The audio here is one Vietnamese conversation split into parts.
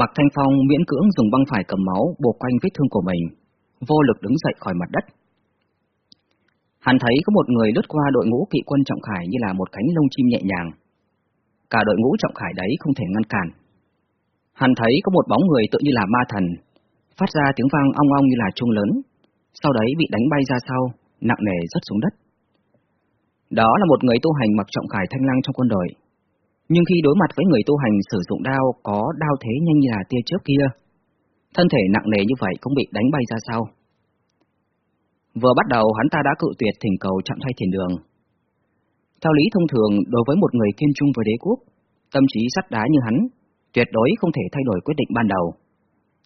Mạc Thanh Phong miễn cưỡng dùng băng phải cầm máu buộc quanh vết thương của mình, vô lực đứng dậy khỏi mặt đất. Hắn thấy có một người lướt qua đội ngũ kỵ quân Trọng Khải như là một cánh lông chim nhẹ nhàng. Cả đội ngũ Trọng Khải đấy không thể ngăn cản. Hắn thấy có một bóng người tự như là ma thần, phát ra tiếng vang ong ong như là chuông lớn, sau đấy bị đánh bay ra sau, nặng nề rớt xuống đất. Đó là một người tu hành mặc trọng khải thanh lăng trong quân đội. Nhưng khi đối mặt với người tu hành sử dụng đao có đao thế nhanh như là tia chớp kia, thân thể nặng nề như vậy cũng bị đánh bay ra sau. Vừa bắt đầu hắn ta đã cự tuyệt thỉnh cầu chạm thay thiền đường. Theo lý thông thường, đối với một người kiên trung với đế quốc, tâm trí sắt đá như hắn, tuyệt đối không thể thay đổi quyết định ban đầu,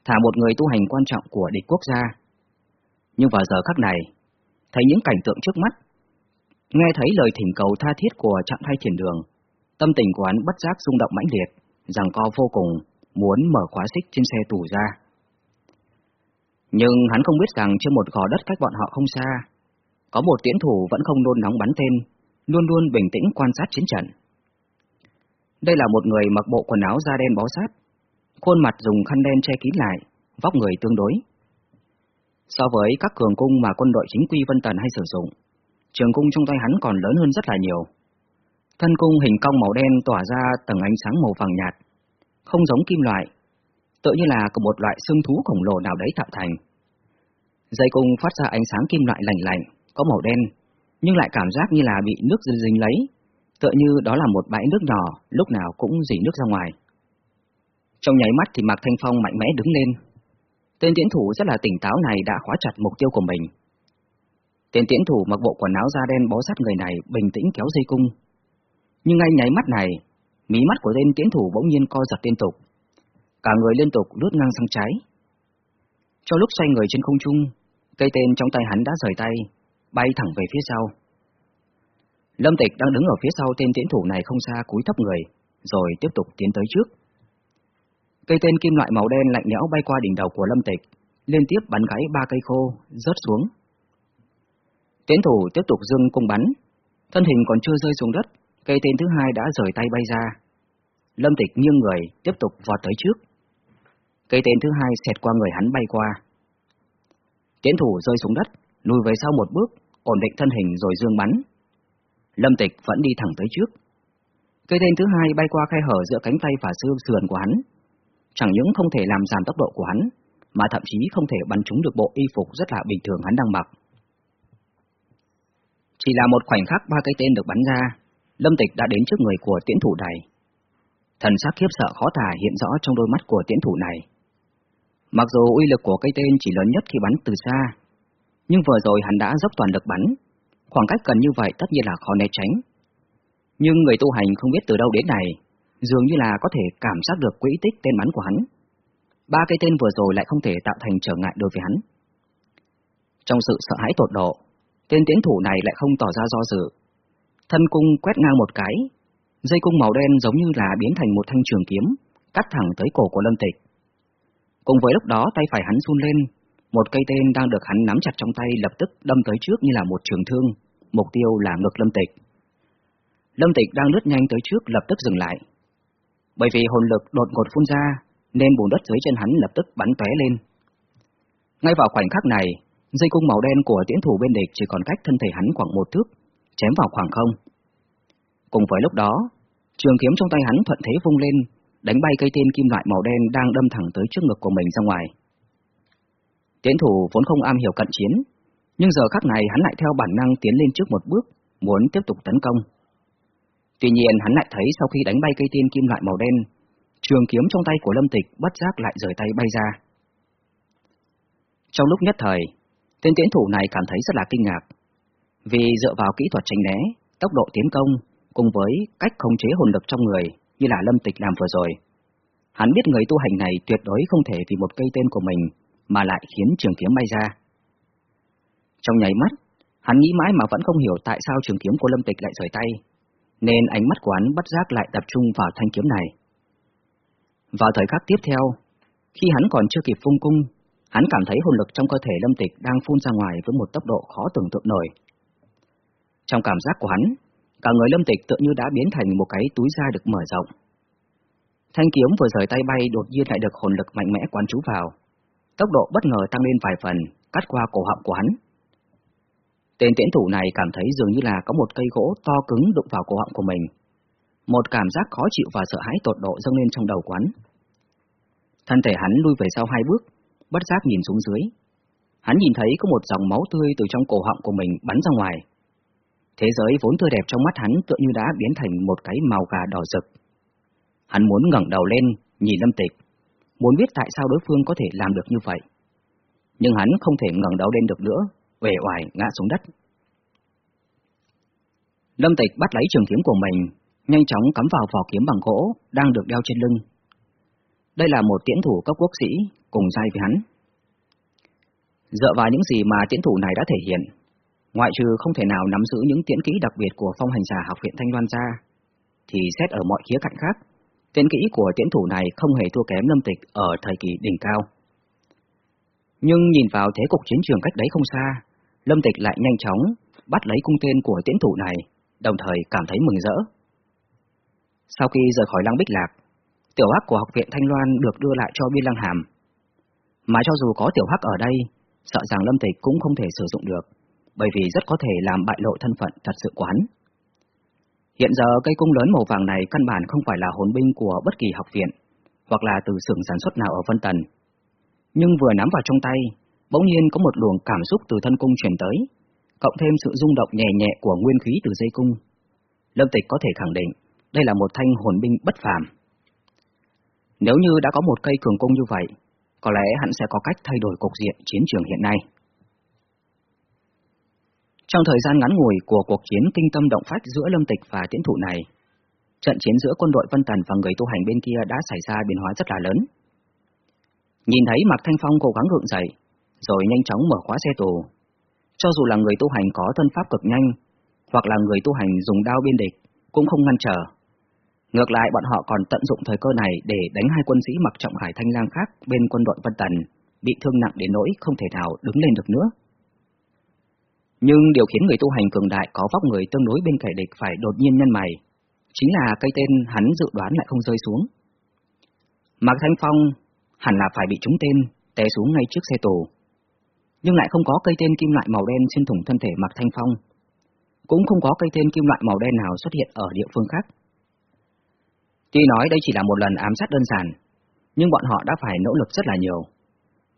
thả một người tu hành quan trọng của địch quốc gia. Nhưng vào giờ khắc này, thấy những cảnh tượng trước mắt, nghe thấy lời thỉnh cầu tha thiết của chạm thay thiền đường, tâm tình của hắn bất giác rung động mãnh liệt, rằng co vô cùng, muốn mở khóa xích trên xe tù ra. Nhưng hắn không biết rằng trên một gò đất cách bọn họ không xa, có một tiễn thủ vẫn không nôn nóng bắn tên, luôn luôn bình tĩnh quan sát chiến trận. Đây là một người mặc bộ quần áo da đen bó sát, khuôn mặt dùng khăn đen che kín lại, vóc người tương đối. So với các cường cung mà quân đội chính quy Vân Tần hay sử dụng, trường cung trong tay hắn còn lớn hơn rất là nhiều. Thân cung hình cong màu đen tỏa ra tầng ánh sáng màu vàng nhạt, không giống kim loại, tự như là của một loại xương thú khổng lồ nào đấy tạo thành. Dây cung phát ra ánh sáng kim loại lạnh lạnh, có màu đen, nhưng lại cảm giác như là bị nước dính lấy, tựa như đó là một bãi nước nhỏ, lúc nào cũng dỉ nước ra ngoài. Trong nháy mắt thì Mạc Thanh Phong mạnh mẽ đứng lên. Tên tiễn thủ rất là tỉnh táo này đã khóa chặt mục tiêu của mình. Tên tiễn thủ mặc bộ quần áo da đen bó sát người này bình tĩnh kéo dây cung. Nhưng ngay nháy mắt này, mí mắt của tên tiến thủ bỗng nhiên co giật liên tục. Cả người liên tục lướt ngang sang trái. Cho lúc xoay người trên không trung, cây tên trong tay hắn đã rời tay, bay thẳng về phía sau. Lâm Tịch đang đứng ở phía sau tên tiễn thủ này không xa cúi thấp người, rồi tiếp tục tiến tới trước. Cây tên kim loại màu đen lạnh lẽo bay qua đỉnh đầu của Lâm Tịch, liên tiếp bắn gãy ba cây khô, rớt xuống. Tiến thủ tiếp tục dưng cung bắn, thân hình còn chưa rơi xuống đất, cây tên thứ hai đã rời tay bay ra. Lâm Tịch nghiêng người, tiếp tục vọt tới trước. Cây tên thứ hai xẹt qua người hắn bay qua. Tiến thủ rơi xuống đất, lùi về sau một bước, ổn định thân hình rồi dương bắn. Lâm Tịch vẫn đi thẳng tới trước. Cây tên thứ hai bay qua khe hở giữa cánh tay và xương sườn của hắn, chẳng những không thể làm giảm tốc độ của hắn, mà thậm chí không thể bắn trúng được bộ y phục rất là bình thường hắn đang mặc. Chỉ là một khoảnh khắc ba cây tên được bắn ra, Lâm Tịch đã đến trước người của tiễn thủ này. Thần sắc khiếp sợ khó tả hiện rõ trong đôi mắt của tiễn thủ này. Mặc dù uy lực của cây tên chỉ lớn nhất khi bắn từ xa, nhưng vừa rồi hắn đã dốc toàn lực bắn, khoảng cách gần như vậy tất nhiên là khó né tránh. Nhưng người tu hành không biết từ đâu đến này, dường như là có thể cảm giác được quỹ tích tên bắn của hắn. Ba cây tên vừa rồi lại không thể tạo thành trở ngại đối với hắn. Trong sự sợ hãi tột độ, tên tiến thủ này lại không tỏ ra do dự. Thân cung quét ngang một cái, dây cung màu đen giống như là biến thành một thanh trường kiếm, cắt thẳng tới cổ của Lâm Tịch. Cùng với lúc đó tay phải hắn run lên, một cây tên đang được hắn nắm chặt trong tay lập tức đâm tới trước như là một trường thương, mục tiêu là ngực Lâm Tịch. Lâm Tịch đang lướt nhanh tới trước lập tức dừng lại, bởi vì hồn lực đột ngột phun ra, nên bùn đất dưới chân hắn lập tức bắn tóe lên. Ngay vào khoảnh khắc này, dây cung màu đen của tiễn thủ bên địch chỉ còn cách thân thể hắn khoảng một thước, chém vào khoảng không. Cùng với lúc đó, trường kiếm trong tay hắn thuận thế vung lên, đánh bay cây tên kim loại màu đen đang đâm thẳng tới trước ngực của mình ra ngoài. Tiễn thủ vốn không am hiểu cận chiến, nhưng giờ khắc này hắn lại theo bản năng tiến lên trước một bước, muốn tiếp tục tấn công. Tuy nhiên hắn lại thấy sau khi đánh bay cây tiên kim loại màu đen, trường kiếm trong tay của Lâm Tịch bất giác lại rời tay bay ra. Trong lúc nhất thời, tên tiến thủ này cảm thấy rất là kinh ngạc, vì dựa vào kỹ thuật tránh né, tốc độ tiến công, cùng với cách khống chế hồn lực trong người như là Lâm Tịch làm vừa rồi. Hắn biết người tu hành này tuyệt đối không thể vì một cây tên của mình mà lại khiến trường kiếm bay ra. Trong nháy mắt, hắn nghĩ mãi mà vẫn không hiểu tại sao trường kiếm của Lâm Tịch lại rời tay, nên ánh mắt của hắn bất giác lại tập trung vào thanh kiếm này. Vào thời khắc tiếp theo, khi hắn còn chưa kịp phung cung, hắn cảm thấy hồn lực trong cơ thể lâm tịch đang phun ra ngoài với một tốc độ khó tưởng tượng nổi. Trong cảm giác của hắn, cả người lâm tịch tựa như đã biến thành một cái túi da được mở rộng. Thanh kiếm vừa rời tay bay đột nhiên lại được hồn lực mạnh mẽ quán trú vào. Tốc độ bất ngờ tăng lên vài phần, cắt qua cổ họng của hắn. Tên tiễn thủ này cảm thấy dường như là có một cây gỗ to cứng đụng vào cổ họng của mình. Một cảm giác khó chịu và sợ hãi tột độ dâng lên trong đầu quán. Thân thể hắn lui về sau hai bước, bất giác nhìn xuống dưới. Hắn nhìn thấy có một dòng máu tươi từ trong cổ họng của mình bắn ra ngoài. Thế giới vốn tươi đẹp trong mắt hắn tựa như đã biến thành một cái màu gà đỏ rực. Hắn muốn ngẩng đầu lên, nhìn Lâm Tịch, muốn biết tại sao đối phương có thể làm được như vậy. Nhưng hắn không thể ngẩng đầu lên được nữa, uể oải ngã xuống đất. Lâm Tịch bắt lấy trường kiếm của mình, nhanh chóng cắm vào vỏ kiếm bằng gỗ đang được đeo trên lưng. Đây là một tiễn thủ cấp quốc sĩ cùng giai với hắn. Dựa vào những gì mà tiễn thủ này đã thể hiện, ngoại trừ không thể nào nắm giữ những tiễn kỹ đặc biệt của phong hành giả học viện Thanh Loan ra, thì xét ở mọi khía cạnh khác, tiễn kỹ của tiễn thủ này không hề thua kém Lâm Tịch ở thời kỳ đỉnh cao. Nhưng nhìn vào thế cục chiến trường cách đấy không xa, Lâm Tịch lại nhanh chóng bắt lấy cung tên của tiễn thủ này, đồng thời cảm thấy mừng rỡ. Sau khi rời khỏi Lăng Bích Lạc, tiểu hắc của học viện Thanh Loan được đưa lại cho Biên Lăng Hàm. Mà cho dù có tiểu hắc ở đây, sợ rằng Lâm Tịch cũng không thể sử dụng được, bởi vì rất có thể làm bại lộ thân phận thật sự của hắn. Hiện giờ cây cung lớn màu vàng này căn bản không phải là hồn binh của bất kỳ học viện, hoặc là từ xưởng sản xuất nào ở Vân Tần. Nhưng vừa nắm vào trong tay, bỗng nhiên có một luồng cảm xúc từ thân cung truyền tới, cộng thêm sự rung động nhẹ nhẹ của nguyên khí từ dây cung. Lâm Tịch có thể khẳng định, đây là một thanh hồn binh bất phàm. Nếu như đã có một cây cường cung như vậy, có lẽ hắn sẽ có cách thay đổi cục diện chiến trường hiện nay. Trong thời gian ngắn ngủi của cuộc chiến kinh tâm động phách giữa Lâm Tịch và tiễn thụ này, trận chiến giữa quân đội Vân Tần và người tu hành bên kia đã xảy ra biến hóa rất là lớn. Nhìn thấy Mạc Thanh Phong cố gắng gượng dậy, rồi nhanh chóng mở khóa xe tù. Cho dù là người tu hành có thân pháp cực nhanh, hoặc là người tu hành dùng đao biên địch, cũng không ngăn trở, Ngược lại bọn họ còn tận dụng thời cơ này để đánh hai quân sĩ mặc trọng hải thanh lang khác bên quân đội Vân Tần, bị thương nặng đến nỗi không thể nào đứng lên được nữa. Nhưng điều khiến người tu hành cường đại có vóc người tương đối bên kẻ địch phải đột nhiên nhân mày, chính là cây tên hắn dự đoán lại không rơi xuống. Mạc Thanh Phong hẳn là phải bị trúng tên, té xuống ngay trước xe tù. Nhưng lại không có cây tên kim loại màu đen xuyên thủng thân thể Mạc Thanh Phong. Cũng không có cây tên kim loại màu đen nào xuất hiện ở địa phương khác. Tuy nói đây chỉ là một lần ám sát đơn giản, nhưng bọn họ đã phải nỗ lực rất là nhiều.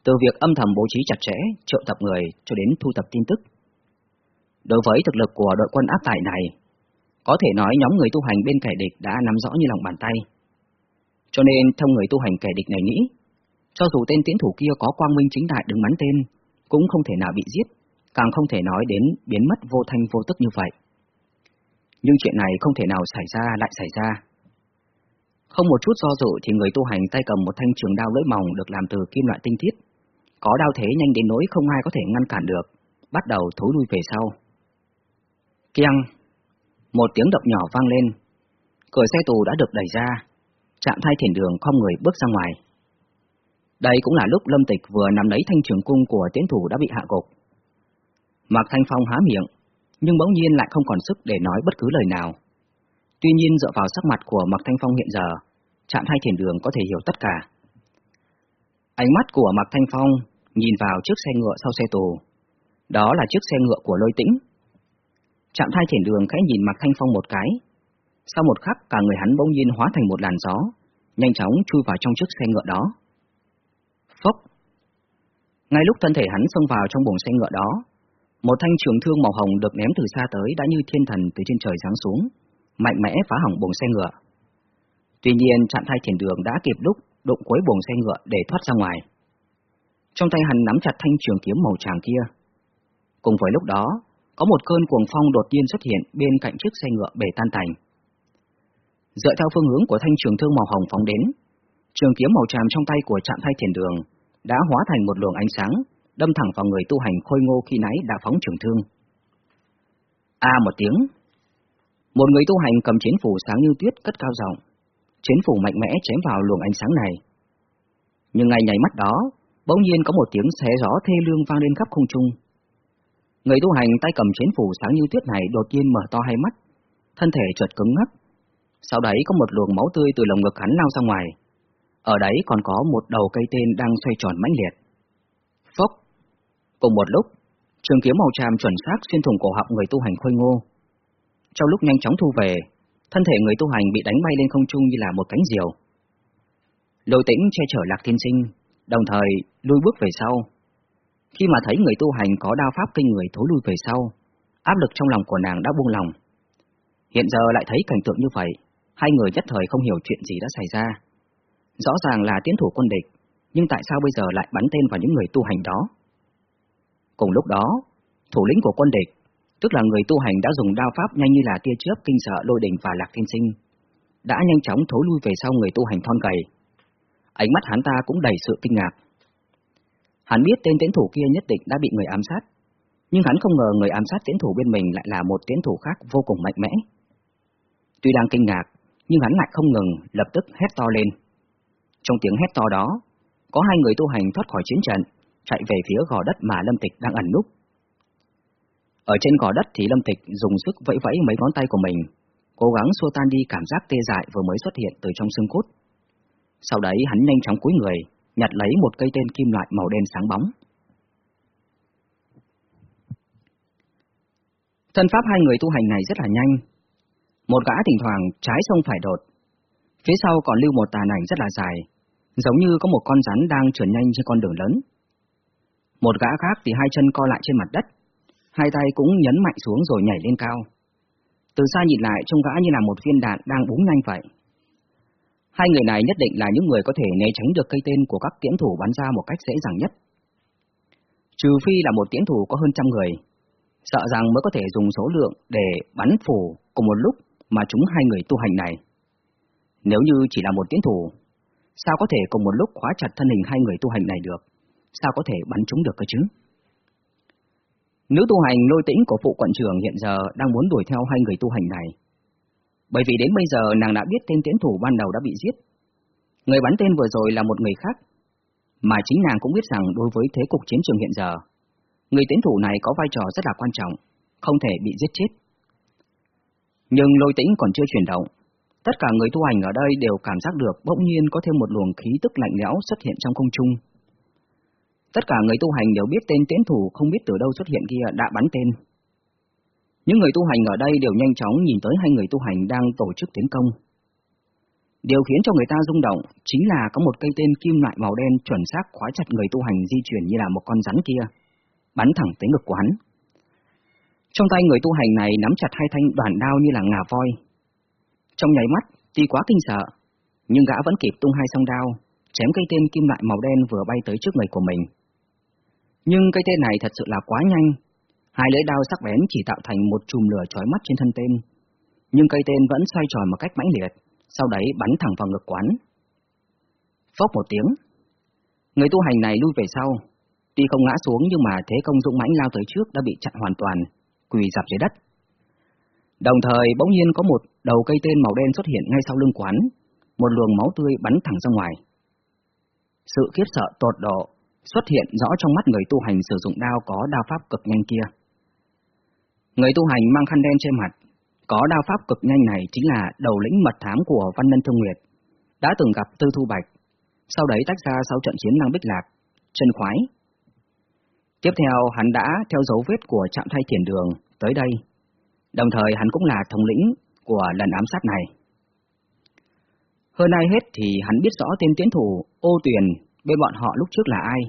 Từ việc âm thầm bố trí chặt chẽ, triệu tập người cho đến thu thập tin tức. Đối với thực lực của đội quân áp tải này, có thể nói nhóm người tu hành bên kẻ địch đã nắm rõ như lòng bàn tay. Cho nên, theo người tu hành kẻ địch này nghĩ, cho dù tên tiến thủ kia có quang minh chính đại đứng bắn tên, cũng không thể nào bị giết, càng không thể nói đến biến mất vô thanh vô tức như vậy. Nhưng chuyện này không thể nào xảy ra lại xảy ra. Không một chút do dự thì người tu hành tay cầm một thanh trường đao lưỡi mỏng được làm từ kim loại tinh thiết. Có đao thế nhanh đến nỗi không ai có thể ngăn cản được, bắt đầu thối lui về sau. Keng! Một tiếng động nhỏ vang lên. Cửa xe tù đã được đẩy ra, chạm thay thiền đường không người bước ra ngoài. Đây cũng là lúc Lâm Tịch vừa nắm lấy thanh trường cung của tiến thủ đã bị hạ gục. Mạc Thanh Phong há miệng, nhưng bỗng nhiên lại không còn sức để nói bất cứ lời nào. Tuy nhiên dựa vào sắc mặt của Mạc Thanh Phong hiện giờ, chạm hai thiền đường có thể hiểu tất cả. Ánh mắt của Mạc Thanh Phong nhìn vào chiếc xe ngựa sau xe tù. Đó là chiếc xe ngựa của lôi tĩnh. Chạm thai thiền đường khẽ nhìn mặt Thanh Phong một cái. Sau một khắc cả người hắn bỗng nhiên hóa thành một làn gió, nhanh chóng chui vào trong chiếc xe ngựa đó. Phốc! Ngay lúc thân thể hắn xông vào trong buồng xe ngựa đó, một thanh trường thương màu hồng được ném từ xa tới đã như thiên thần từ trên trời giáng xuống, mạnh mẽ phá hỏng buồng xe ngựa. Tuy nhiên trạng thai thiền đường đã kịp lúc đụng cuối buồng xe ngựa để thoát ra ngoài. Trong tay hắn nắm chặt thanh trường kiếm màu tràng kia. Cùng với lúc đó, có một cơn cuồng phong đột nhiên xuất hiện bên cạnh chiếc xe ngựa bể tan tành. Dựa theo phương hướng của thanh trường thương màu hồng phóng đến, trường kiếm màu tràm trong tay của trạm thay thiền đường đã hóa thành một luồng ánh sáng, đâm thẳng vào người tu hành khôi ngô khi nãy đã phóng trường thương. A một tiếng, một người tu hành cầm chiến phủ sáng như tuyết cất cao giọng, chiến phủ mạnh mẽ chém vào luồng ánh sáng này. Nhưng ngay nhảy mắt đó, bỗng nhiên có một tiếng xé gió thê lương vang lên khắp không trung. Người tu hành tay cầm chiến phủ sáng như tuyết này đột nhiên mở to hai mắt, thân thể chợt cứng ngắc, Sau đấy có một luồng máu tươi từ lồng ngực hắn lao ra ngoài. Ở đấy còn có một đầu cây tên đang xoay tròn mãnh liệt. Phốc! Cùng một lúc, trường kiếm màu tràm chuẩn xác xuyên thủng cổ họng người tu hành khôi ngô. Trong lúc nhanh chóng thu về, thân thể người tu hành bị đánh bay lên không trung như là một cánh diều. Lôi tĩnh che chở lạc thiên sinh, đồng thời lui bước về sau. Khi mà thấy người tu hành có đao pháp kinh người thối lui về sau, áp lực trong lòng của nàng đã buông lòng. Hiện giờ lại thấy cảnh tượng như vậy, hai người nhất thời không hiểu chuyện gì đã xảy ra. Rõ ràng là tiến thủ quân địch, nhưng tại sao bây giờ lại bắn tên vào những người tu hành đó? Cùng lúc đó, thủ lĩnh của quân địch, tức là người tu hành đã dùng đao pháp nhanh như là tia chớp kinh sợ lôi đình và lạc thiên sinh, đã nhanh chóng thối lui về sau người tu hành thon gầy. Ánh mắt hắn ta cũng đầy sự kinh ngạc. Hắn biết tên tiến thủ kia nhất định đã bị người ám sát, nhưng hắn không ngờ người ám sát tiến thủ bên mình lại là một tiến thủ khác vô cùng mạnh mẽ. Tuy đang kinh ngạc, nhưng hắn lại không ngừng, lập tức hét to lên. Trong tiếng hét to đó, có hai người tu hành thoát khỏi chiến trận, chạy về phía gò đất mà Lâm Tịch đang ẩn núp. Ở trên gò đất thì Lâm Tịch dùng sức vẫy vẫy mấy ngón tay của mình, cố gắng xua tan đi cảm giác tê dại vừa mới xuất hiện từ trong xương cốt. Sau đấy hắn nhanh chóng cúi người, nhặt lấy một cây tên kim loại màu đen sáng bóng. Thân pháp hai người tu hành này rất là nhanh. Một gã thỉnh thoảng trái sông phải đột. Phía sau còn lưu một tàn ảnh rất là dài, giống như có một con rắn đang trườn nhanh trên con đường lớn. Một gã khác thì hai chân co lại trên mặt đất, hai tay cũng nhấn mạnh xuống rồi nhảy lên cao. Từ xa nhìn lại trông gã như là một viên đạn đang búng nhanh vậy. Hai người này nhất định là những người có thể né tránh được cây tên của các tiễn thủ bắn ra một cách dễ dàng nhất. Trừ phi là một tiễn thủ có hơn trăm người, sợ rằng mới có thể dùng số lượng để bắn phủ cùng một lúc mà chúng hai người tu hành này. Nếu như chỉ là một tiến thủ, sao có thể cùng một lúc khóa chặt thân hình hai người tu hành này được? Sao có thể bắn chúng được cơ chứ? Nữ tu hành lôi tĩnh của phụ quận trưởng hiện giờ đang muốn đuổi theo hai người tu hành này. Bởi vì đến bây giờ nàng đã biết tên tiến thủ ban đầu đã bị giết. Người bắn tên vừa rồi là một người khác, mà chính nàng cũng biết rằng đối với thế cục chiến trường hiện giờ, người tiến thủ này có vai trò rất là quan trọng, không thể bị giết chết. Nhưng lôi tĩnh còn chưa chuyển động, tất cả người tu hành ở đây đều cảm giác được bỗng nhiên có thêm một luồng khí tức lạnh lẽo xuất hiện trong không trung. Tất cả người tu hành đều biết tên tiến thủ không biết từ đâu xuất hiện kia đã bắn tên. Những người tu hành ở đây đều nhanh chóng nhìn tới hai người tu hành đang tổ chức tiến công. Điều khiến cho người ta rung động chính là có một cây tên kim loại màu đen chuẩn xác khóa chặt người tu hành di chuyển như là một con rắn kia bắn thẳng tới ngực của hắn. Trong tay người tu hành này nắm chặt hai thanh đoàn đao như là ngà voi. Trong nháy mắt, tuy quá kinh sợ, nhưng gã vẫn kịp tung hai song đao, chém cây tên kim loại màu đen vừa bay tới trước người của mình. Nhưng cây tên này thật sự là quá nhanh, hai lưỡi đao sắc bén chỉ tạo thành một chùm lửa chói mắt trên thân tên, nhưng cây tên vẫn xoay tròn một cách mãnh liệt, sau đấy bắn thẳng vào ngực quán. Phốc một tiếng, người tu hành này lui về sau, Tuy không ngã xuống nhưng mà thế công dũng mãnh lao tới trước đã bị chặn hoàn toàn, quỳ dạp dưới đất. Đồng thời bỗng nhiên có một đầu cây tên màu đen xuất hiện ngay sau lưng quán, một luồng máu tươi bắn thẳng ra ngoài. Sự khiếp sợ tột độ xuất hiện rõ trong mắt người tu hành sử dụng đao có đao pháp cực nhanh kia. Người tu hành mang khăn đen trên mặt, có đao pháp cực nhanh này chính là đầu lĩnh mật thám của Văn nhân Thương Nguyệt, đã từng gặp Tư Thu Bạch, sau đấy tách ra sau trận chiến năng bích lạc, chân khoái, Tiếp theo hắn đã theo dấu vết của trạm thay thiền đường tới đây, đồng thời hắn cũng là thống lĩnh của lần ám sát này. Hơn ai hết thì hắn biết rõ tên tiến thủ ô tuyển bên bọn họ lúc trước là ai.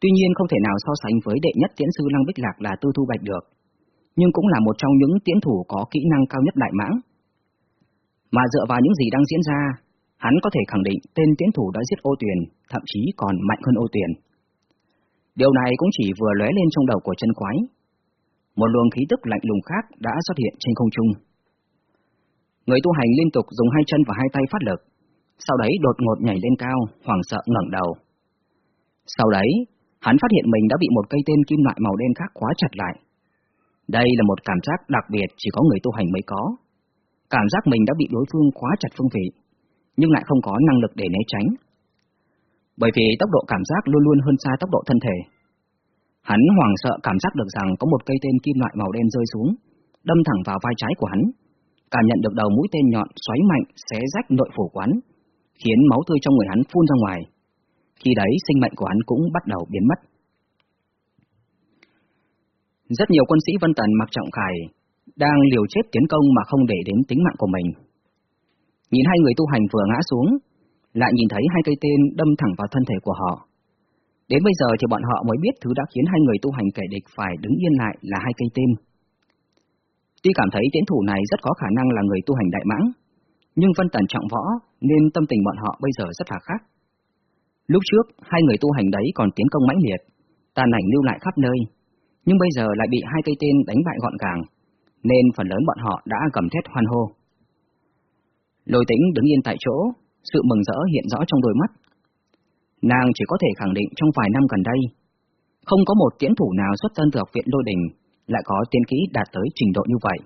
Tuy nhiên không thể nào so sánh với đệ nhất tiễn sư Lăng Bích Lạc là Tư Thu Bạch được, nhưng cũng là một trong những tiễn thủ có kỹ năng cao nhất đại mãng. Mà dựa vào những gì đang diễn ra, hắn có thể khẳng định tên tiễn thủ đã giết ô tuyển, thậm chí còn mạnh hơn ô tuyển. Điều này cũng chỉ vừa lóe lên trong đầu của chân quái. Một luồng khí tức lạnh lùng khác đã xuất hiện trên không trung. Người tu hành liên tục dùng hai chân và hai tay phát lực, sau đấy đột ngột nhảy lên cao, hoảng sợ ngẩng đầu. Sau đấy, hắn phát hiện mình đã bị một cây tên kim loại màu đen khác khóa chặt lại. Đây là một cảm giác đặc biệt chỉ có người tu hành mới có. Cảm giác mình đã bị đối phương khóa chặt phương vị, nhưng lại không có năng lực để né tránh, bởi vì tốc độ cảm giác luôn luôn hơn xa tốc độ thân thể. Hắn hoảng sợ cảm giác được rằng có một cây tên kim loại màu đen rơi xuống, đâm thẳng vào vai trái của hắn, cảm nhận được đầu mũi tên nhọn xoáy mạnh xé rách nội phủ quán, khiến máu tươi trong người hắn phun ra ngoài. Khi đấy sinh mệnh của hắn cũng bắt đầu biến mất. Rất nhiều quân sĩ Vân Tần mặc trọng khải đang liều chết tiến công mà không để đến tính mạng của mình. Nhìn hai người tu hành vừa ngã xuống, lại nhìn thấy hai cây tên đâm thẳng vào thân thể của họ. Đến bây giờ thì bọn họ mới biết thứ đã khiến hai người tu hành kẻ địch phải đứng yên lại là hai cây tên. Tuy cảm thấy tiến thủ này rất có khả năng là người tu hành đại mãng, nhưng Vân Tần trọng võ nên tâm tình bọn họ bây giờ rất là khác. Lúc trước, hai người tu hành đấy còn tiến công mãnh liệt, tàn ảnh lưu lại khắp nơi, nhưng bây giờ lại bị hai cây tên đánh bại gọn gàng, nên phần lớn bọn họ đã cầm thét hoan hô. Lôi tĩnh đứng yên tại chỗ, sự mừng rỡ hiện rõ trong đôi mắt. Nàng chỉ có thể khẳng định trong vài năm gần đây, không có một tiễn thủ nào xuất thân từ học viện lôi đình lại có tiên kỹ đạt tới trình độ như vậy.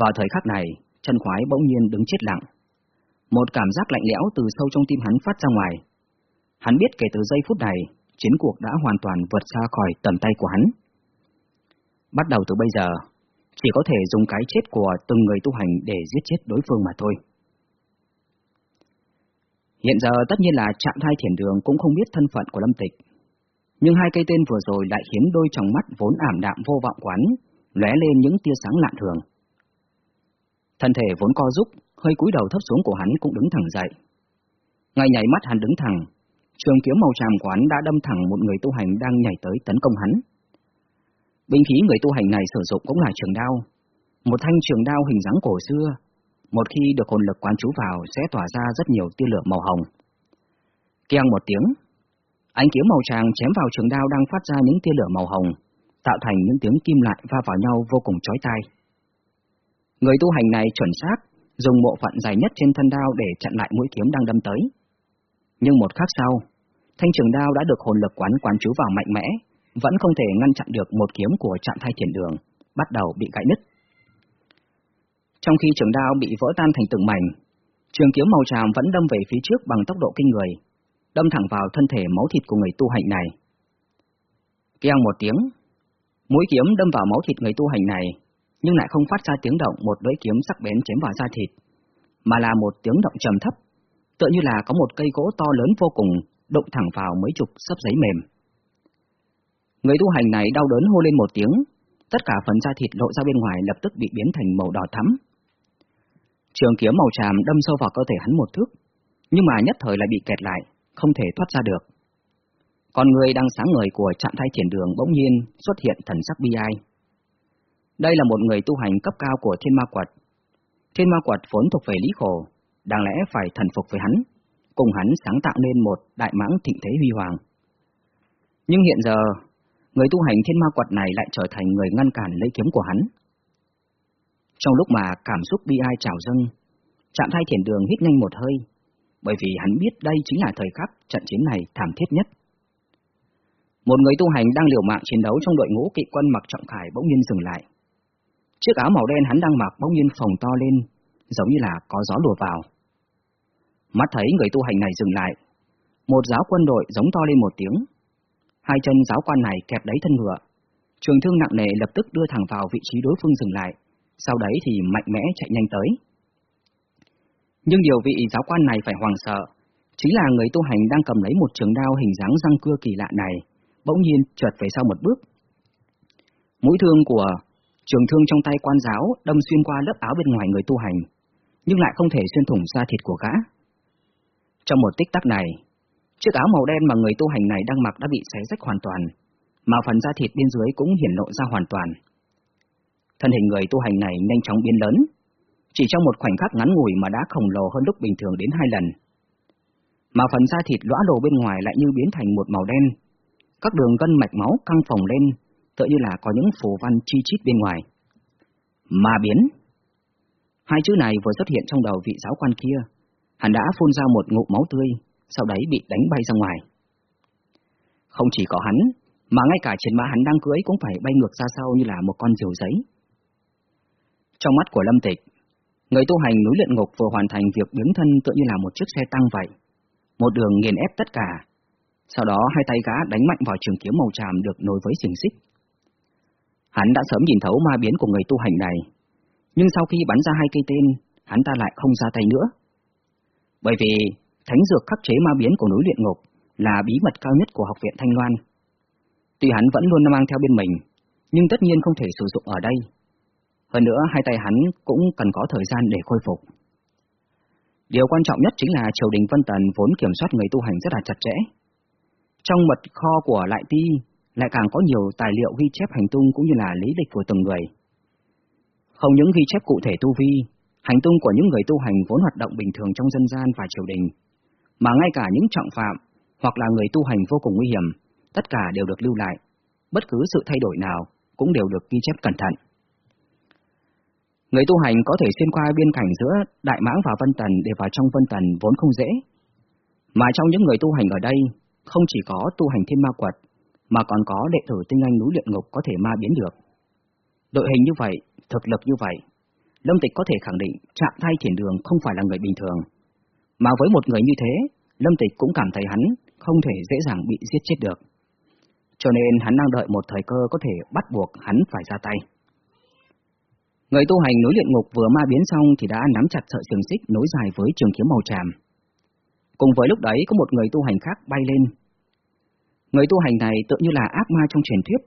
Vào thời khắc này, chân khoái bỗng nhiên đứng chết lặng. Một cảm giác lạnh lẽo từ sâu trong tim hắn phát ra ngoài. Hắn biết kể từ giây phút này, chiến cuộc đã hoàn toàn vượt xa khỏi tầm tay của hắn. Bắt đầu từ bây giờ, chỉ có thể dùng cái chết của từng người tu hành để giết chết đối phương mà thôi. Hiện giờ tất nhiên là trạng thai thiền đường cũng không biết thân phận của Lâm Tịch. Nhưng hai cây tên vừa rồi lại khiến đôi tròng mắt vốn ảm đạm vô vọng quán, lóe lên những tia sáng lạ thường. Thân thể vốn co rúc, hơi cúi đầu thấp xuống của hắn cũng đứng thẳng dậy. Ngay nhảy mắt hắn đứng thẳng, trường kiếm màu tràm quán đã đâm thẳng một người tu hành đang nhảy tới tấn công hắn. Binh khí người tu hành này sử dụng cũng là trường đao, một thanh trường đao hình dáng cổ xưa, một khi được hồn lực quán chú vào sẽ tỏa ra rất nhiều tia lửa màu hồng. Keng một tiếng, ánh kiếm màu tràng chém vào trường đao đang phát ra những tia lửa màu hồng, tạo thành những tiếng kim lại va vào nhau vô cùng chói tai. Người tu hành này chuẩn xác, dùng bộ phận dài nhất trên thân đao để chặn lại mũi kiếm đang đâm tới. Nhưng một khắc sau, thanh trường đao đã được hồn lực quán quán chú vào mạnh mẽ, vẫn không thể ngăn chặn được một kiếm của trạng thai thiền đường, bắt đầu bị gãy nứt. Trong khi trường đao bị vỡ tan thành từng mảnh, trường kiếm màu tràm vẫn đâm về phía trước bằng tốc độ kinh người, đâm thẳng vào thân thể máu thịt của người tu hành này. Keng một tiếng, mũi kiếm đâm vào máu thịt người tu hành này, nhưng lại không phát ra tiếng động một lưỡi kiếm sắc bén chém vào da thịt, mà là một tiếng động trầm thấp, tựa như là có một cây gỗ to lớn vô cùng đụng thẳng vào mấy chục sấp giấy mềm. Người tu hành này đau đớn hô lên một tiếng, tất cả phần da thịt lộ ra bên ngoài lập tức bị biến thành màu đỏ thắm. Trường kiếm màu tràm đâm sâu vào cơ thể hắn một thước, nhưng mà nhất thời lại bị kẹt lại, không thể thoát ra được. Còn người đang sáng ngời của trạng thái thiền đường bỗng nhiên xuất hiện thần sắc bi ai. Đây là một người tu hành cấp cao của thiên ma quật. Thiên ma quật vốn thuộc về lý khổ, đáng lẽ phải thần phục với hắn, cùng hắn sáng tạo nên một đại mãng thịnh thế huy hoàng. Nhưng hiện giờ, người tu hành thiên ma quật này lại trở thành người ngăn cản lấy kiếm của hắn. Trong lúc mà cảm xúc bi ai trào dâng, chạm thai thiền đường hít nhanh một hơi, bởi vì hắn biết đây chính là thời khắc trận chiến này thảm thiết nhất. Một người tu hành đang liều mạng chiến đấu trong đội ngũ kỵ quân mặc trọng khải bỗng nhiên dừng lại. Chiếc áo màu đen hắn đang mặc bỗng nhiên phồng to lên, giống như là có gió lùa vào. Mắt thấy người tu hành này dừng lại, một giáo quân đội giống to lên một tiếng. Hai chân giáo quan này kẹp đáy thân ngựa, trường thương nặng nề lập tức đưa thẳng vào vị trí đối phương dừng lại, sau đấy thì mạnh mẽ chạy nhanh tới. Nhưng điều vị giáo quan này phải hoàng sợ, chính là người tu hành đang cầm lấy một trường đao hình dáng răng cưa kỳ lạ này, bỗng nhiên trượt về sau một bước. Mũi thương của trường thương trong tay quan giáo đâm xuyên qua lớp áo bên ngoài người tu hành, nhưng lại không thể xuyên thủng ra thịt của gã. Trong một tích tắc này, chiếc áo màu đen mà người tu hành này đang mặc đã bị xé rách hoàn toàn, mà phần da thịt bên dưới cũng hiển lộ ra hoàn toàn. Thân hình người tu hành này nhanh chóng biến lớn, chỉ trong một khoảnh khắc ngắn ngủi mà đã khổng lồ hơn lúc bình thường đến hai lần. Mà phần da thịt lõa lồ bên ngoài lại như biến thành một màu đen, các đường gân mạch máu căng phồng lên, tựa như là có những phù văn chi chít bên ngoài. Ma biến. Hai chữ này vừa xuất hiện trong đầu vị giáo quan kia, hắn đã phun ra một ngụm máu tươi, sau đấy bị đánh bay ra ngoài. Không chỉ có hắn, mà ngay cả chiến mã hắn đang cưỡi cũng phải bay ngược ra sau như là một con diều giấy. Trong mắt của Lâm Tịch, người tu hành núi luyện ngục vừa hoàn thành việc biến thân tựa như là một chiếc xe tăng vậy. Một đường nghiền ép tất cả. Sau đó hai tay gã đánh mạnh vào trường kiếm màu tràm được nối với xiềng xích. Hắn đã sớm nhìn thấu ma biến của người tu hành này, Nhưng sau khi bắn ra hai cây tên, hắn ta lại không ra tay nữa. Bởi vì thánh dược khắc chế ma biến của núi luyện ngục là bí mật cao nhất của học viện Thanh Loan. Tuy hắn vẫn luôn mang theo bên mình, nhưng tất nhiên không thể sử dụng ở đây. Hơn nữa, hai tay hắn cũng cần có thời gian để khôi phục. Điều quan trọng nhất chính là triều đình Vân Tần vốn kiểm soát người tu hành rất là chặt chẽ. Trong mật kho của Lại Ti lại càng có nhiều tài liệu ghi chép hành tung cũng như là lý lịch của từng người. Không những ghi chép cụ thể tu vi, hành tung của những người tu hành vốn hoạt động bình thường trong dân gian và triều đình, mà ngay cả những trọng phạm hoặc là người tu hành vô cùng nguy hiểm, tất cả đều được lưu lại, bất cứ sự thay đổi nào cũng đều được ghi chép cẩn thận. Người tu hành có thể xuyên qua biên cảnh giữa Đại Mãng và Vân Tần để vào trong Vân Tần vốn không dễ. Mà trong những người tu hành ở đây, không chỉ có tu hành thiên ma quật, mà còn có đệ tử tinh anh núi luyện ngục có thể ma biến được. Đội hình như vậy, thực lực như vậy, Lâm Tịch có thể khẳng định trạng Thay Thiền Đường không phải là người bình thường. Mà với một người như thế, Lâm Tịch cũng cảm thấy hắn không thể dễ dàng bị giết chết được. Cho nên hắn đang đợi một thời cơ có thể bắt buộc hắn phải ra tay. Người tu hành núi luyện ngục vừa ma biến xong thì đã nắm chặt sợi xiềng xích nối dài với trường kiếm màu tràm. Cùng với lúc đấy có một người tu hành khác bay lên. Người tu hành này tự như là ác ma trong truyền thuyết,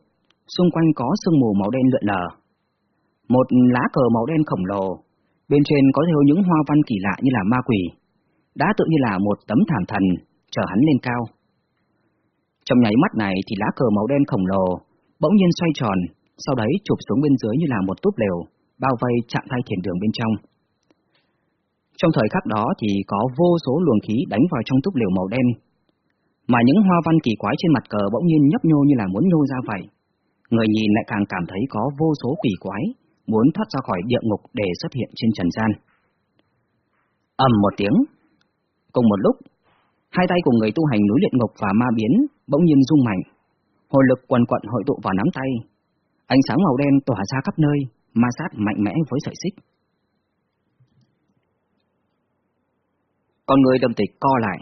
xung quanh có sương mù màu đen lượn lờ. Một lá cờ màu đen khổng lồ, bên trên có theo những hoa văn kỳ lạ như là ma quỷ, đã tự như là một tấm thảm thần, chờ hắn lên cao. Trong nháy mắt này thì lá cờ màu đen khổng lồ bỗng nhiên xoay tròn, sau đấy chụp xuống bên dưới như là một túp lều, bao vây chạm thay thiền đường bên trong. Trong thời khắc đó thì có vô số luồng khí đánh vào trong túp lều màu đen, mà những hoa văn kỳ quái trên mặt cờ bỗng nhiên nhấp nhô như là muốn nhô ra vậy. Người nhìn lại càng cảm thấy có vô số quỷ quái, muốn thoát ra khỏi địa ngục để xuất hiện trên trần gian. ầm một tiếng. Cùng một lúc, hai tay của người tu hành núi luyện ngục và ma biến bỗng nhiên rung mạnh. Hồi lực quần quận hội tụ vào nắm tay. Ánh sáng màu đen tỏa ra khắp nơi, ma sát mạnh mẽ với sợi xích. Con người đâm tịch co lại.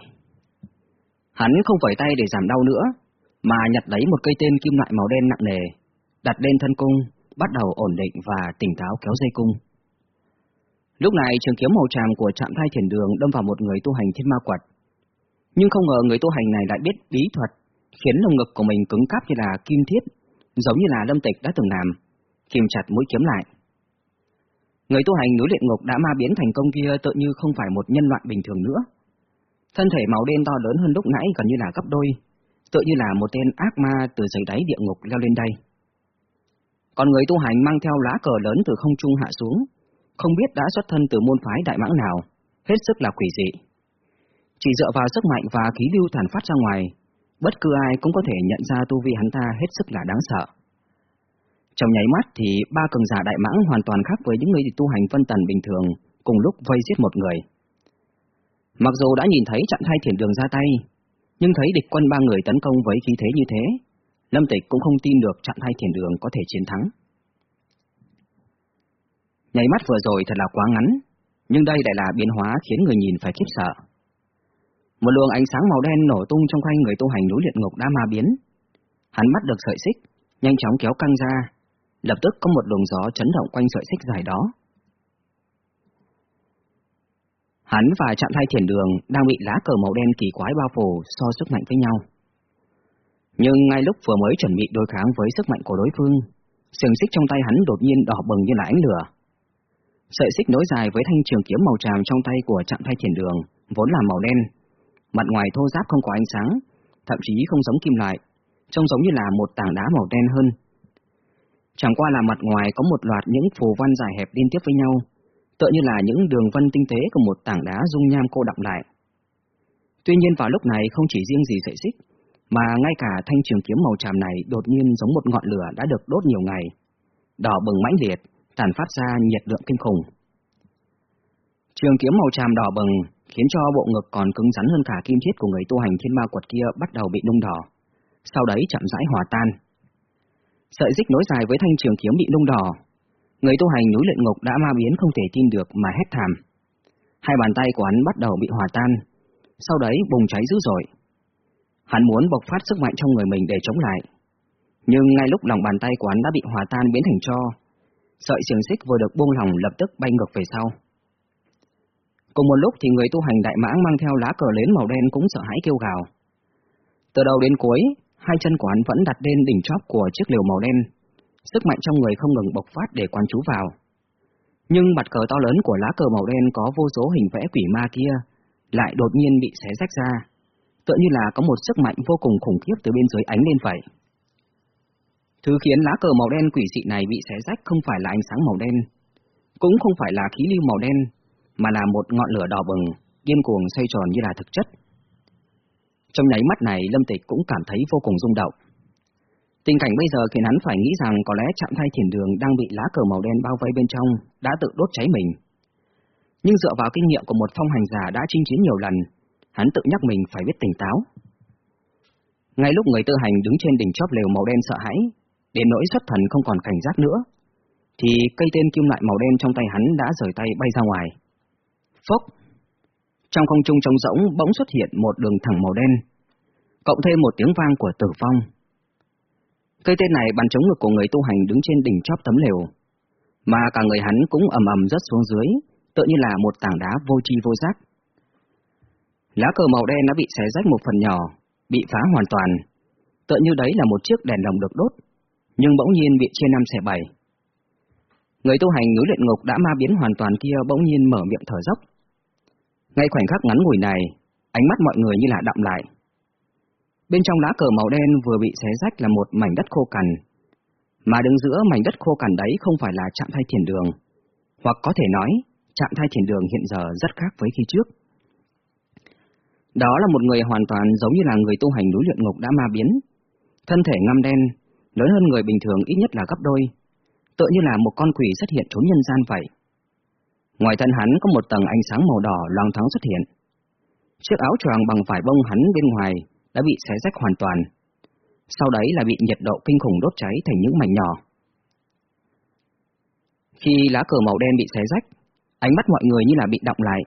Hắn không phải tay để giảm đau nữa, mà nhặt lấy một cây tên kim loại màu đen nặng nề, đặt lên thân cung, bắt đầu ổn định và tỉnh táo kéo dây cung. Lúc này trường kiếm màu tràm của trạm thai thiền đường đâm vào một người tu hành thiên ma quật. Nhưng không ngờ người tu hành này lại biết bí thuật, khiến lồng ngực của mình cứng cáp như là kim thiết, giống như là lâm tịch đã từng làm, kìm chặt mũi kiếm lại. Người tu hành núi luyện ngục đã ma biến thành công kia tự như không phải một nhân loại bình thường nữa. Thân thể màu đen to lớn hơn lúc nãy gần như là gấp đôi, tự như là một tên ác ma từ dưới đáy địa ngục leo lên đây. Còn người tu hành mang theo lá cờ lớn từ không trung hạ xuống, không biết đã xuất thân từ môn phái đại mãng nào, hết sức là quỷ dị. Chỉ dựa vào sức mạnh và khí lưu thản phát ra ngoài, bất cứ ai cũng có thể nhận ra tu vi hắn ta hết sức là đáng sợ. Trong nháy mắt thì ba cường giả đại mãng hoàn toàn khác với những người tu hành phân tần bình thường, cùng lúc vây giết một người. Mặc dù đã nhìn thấy chặn hai thiền đường ra tay, nhưng thấy địch quân ba người tấn công với khí thế như thế, Lâm Tịch cũng không tin được chặn hai thiền đường có thể chiến thắng. Nháy mắt vừa rồi thật là quá ngắn, nhưng đây lại là biến hóa khiến người nhìn phải khiếp sợ. Một luồng ánh sáng màu đen nổ tung trong quanh người tu hành núi liệt ngục đã ma biến. Hắn bắt được sợi xích, nhanh chóng kéo căng ra, lập tức có một luồng gió chấn động quanh sợi xích dài đó. Hắn và chạm thai thiền đường đang bị lá cờ màu đen kỳ quái bao phủ so sức mạnh với nhau. Nhưng ngay lúc vừa mới chuẩn bị đối kháng với sức mạnh của đối phương, sừng xích trong tay hắn đột nhiên đỏ bừng như là ánh lửa. Sợi xích nối dài với thanh trường kiếm màu tràm trong tay của trạng thay thiền đường, vốn là màu đen. Mặt ngoài thô ráp không có ánh sáng, thậm chí không giống kim loại, trông giống như là một tảng đá màu đen hơn. Chẳng qua là mặt ngoài có một loạt những phù văn dài hẹp liên tiếp với nhau, tựa như là những đường vân tinh tế của một tảng đá dung nham cô đọng lại. Tuy nhiên vào lúc này không chỉ riêng gì sợi xích, mà ngay cả thanh trường kiếm màu tràm này đột nhiên giống một ngọn lửa đã được đốt nhiều ngày, đỏ bừng mãnh liệt, tàn phát ra nhiệt lượng kinh khủng. Trường kiếm màu tràm đỏ bừng khiến cho bộ ngực còn cứng rắn hơn cả kim thiết của người tu hành thiên ma quật kia bắt đầu bị nung đỏ, sau đấy chậm rãi hòa tan. Sợi dích nối dài với thanh trường kiếm bị nung đỏ, người tu hành núi luyện ngục đã ma biến không thể tin được mà hét thảm. Hai bàn tay của hắn bắt đầu bị hòa tan, sau đấy bùng cháy dữ dội. Hắn muốn bộc phát sức mạnh trong người mình để chống lại. Nhưng ngay lúc lòng bàn tay của hắn đã bị hòa tan biến thành cho, Sợi xiềng xích vừa được buông lỏng lập tức bay ngược về sau. Cùng một lúc thì người tu hành đại mãng mang theo lá cờ lớn màu đen cũng sợ hãi kêu gào. Từ đầu đến cuối, hai chân của hắn vẫn đặt lên đỉnh chóp của chiếc liều màu đen. Sức mạnh trong người không ngừng bộc phát để quan chú vào. Nhưng mặt cờ to lớn của lá cờ màu đen có vô số hình vẽ quỷ ma kia, lại đột nhiên bị xé rách ra, tựa như là có một sức mạnh vô cùng khủng khiếp từ bên dưới ánh lên vậy. Thứ khiến lá cờ màu đen quỷ dị này bị xé rách không phải là ánh sáng màu đen, cũng không phải là khí lưu màu đen, mà là một ngọn lửa đỏ bừng, điên cuồng xoay tròn như là thực chất. Trong nháy mắt này, Lâm Tịch cũng cảm thấy vô cùng rung động. Tình cảnh bây giờ khiến hắn phải nghĩ rằng có lẽ trạm thay thiền đường đang bị lá cờ màu đen bao vây bên trong, đã tự đốt cháy mình. Nhưng dựa vào kinh nghiệm của một phong hành giả đã chinh chiến nhiều lần, hắn tự nhắc mình phải biết tỉnh táo. Ngay lúc người tư hành đứng trên đỉnh chóp lều màu đen sợ hãi, đến nỗi xuất thần không còn cảnh giác nữa, thì cây tên kim loại màu đen trong tay hắn đã rời tay bay ra ngoài. Phốc! Trong không trung trống rỗng bỗng xuất hiện một đường thẳng màu đen, cộng thêm một tiếng vang của tử phong. Cây tên này bắn trúng ngực của người tu hành đứng trên đỉnh chóp tấm lều, mà cả người hắn cũng ầm ầm rớt xuống dưới, tựa như là một tảng đá vô tri vô giác. Lá cờ màu đen đã bị xé rách một phần nhỏ, bị phá hoàn toàn, tựa như đấy là một chiếc đèn lồng được đốt, nhưng bỗng nhiên bị chia năm xẻ bảy. Người tu hành núi luyện ngục đã ma biến hoàn toàn kia bỗng nhiên mở miệng thở dốc. Ngay khoảnh khắc ngắn ngủi này, ánh mắt mọi người như là đậm lại. Bên trong lá cờ màu đen vừa bị xé rách là một mảnh đất khô cằn, mà đứng giữa mảnh đất khô cằn đấy không phải là trạm thay thiền đường, hoặc có thể nói, trạm thay thiền đường hiện giờ rất khác với khi trước. Đó là một người hoàn toàn giống như là người tu hành núi luyện ngục đã ma biến, thân thể ngăm đen, lớn hơn người bình thường ít nhất là gấp đôi, tựa như là một con quỷ xuất hiện trốn nhân gian vậy. Ngoài thân hắn có một tầng ánh sáng màu đỏ loang thoáng xuất hiện. Chiếc áo choàng bằng vải bông hắn bên ngoài đã bị xé rách hoàn toàn. Sau đấy là bị nhiệt độ kinh khủng đốt cháy thành những mảnh nhỏ. Khi lá cờ màu đen bị xé rách, ánh mắt mọi người như là bị động lại.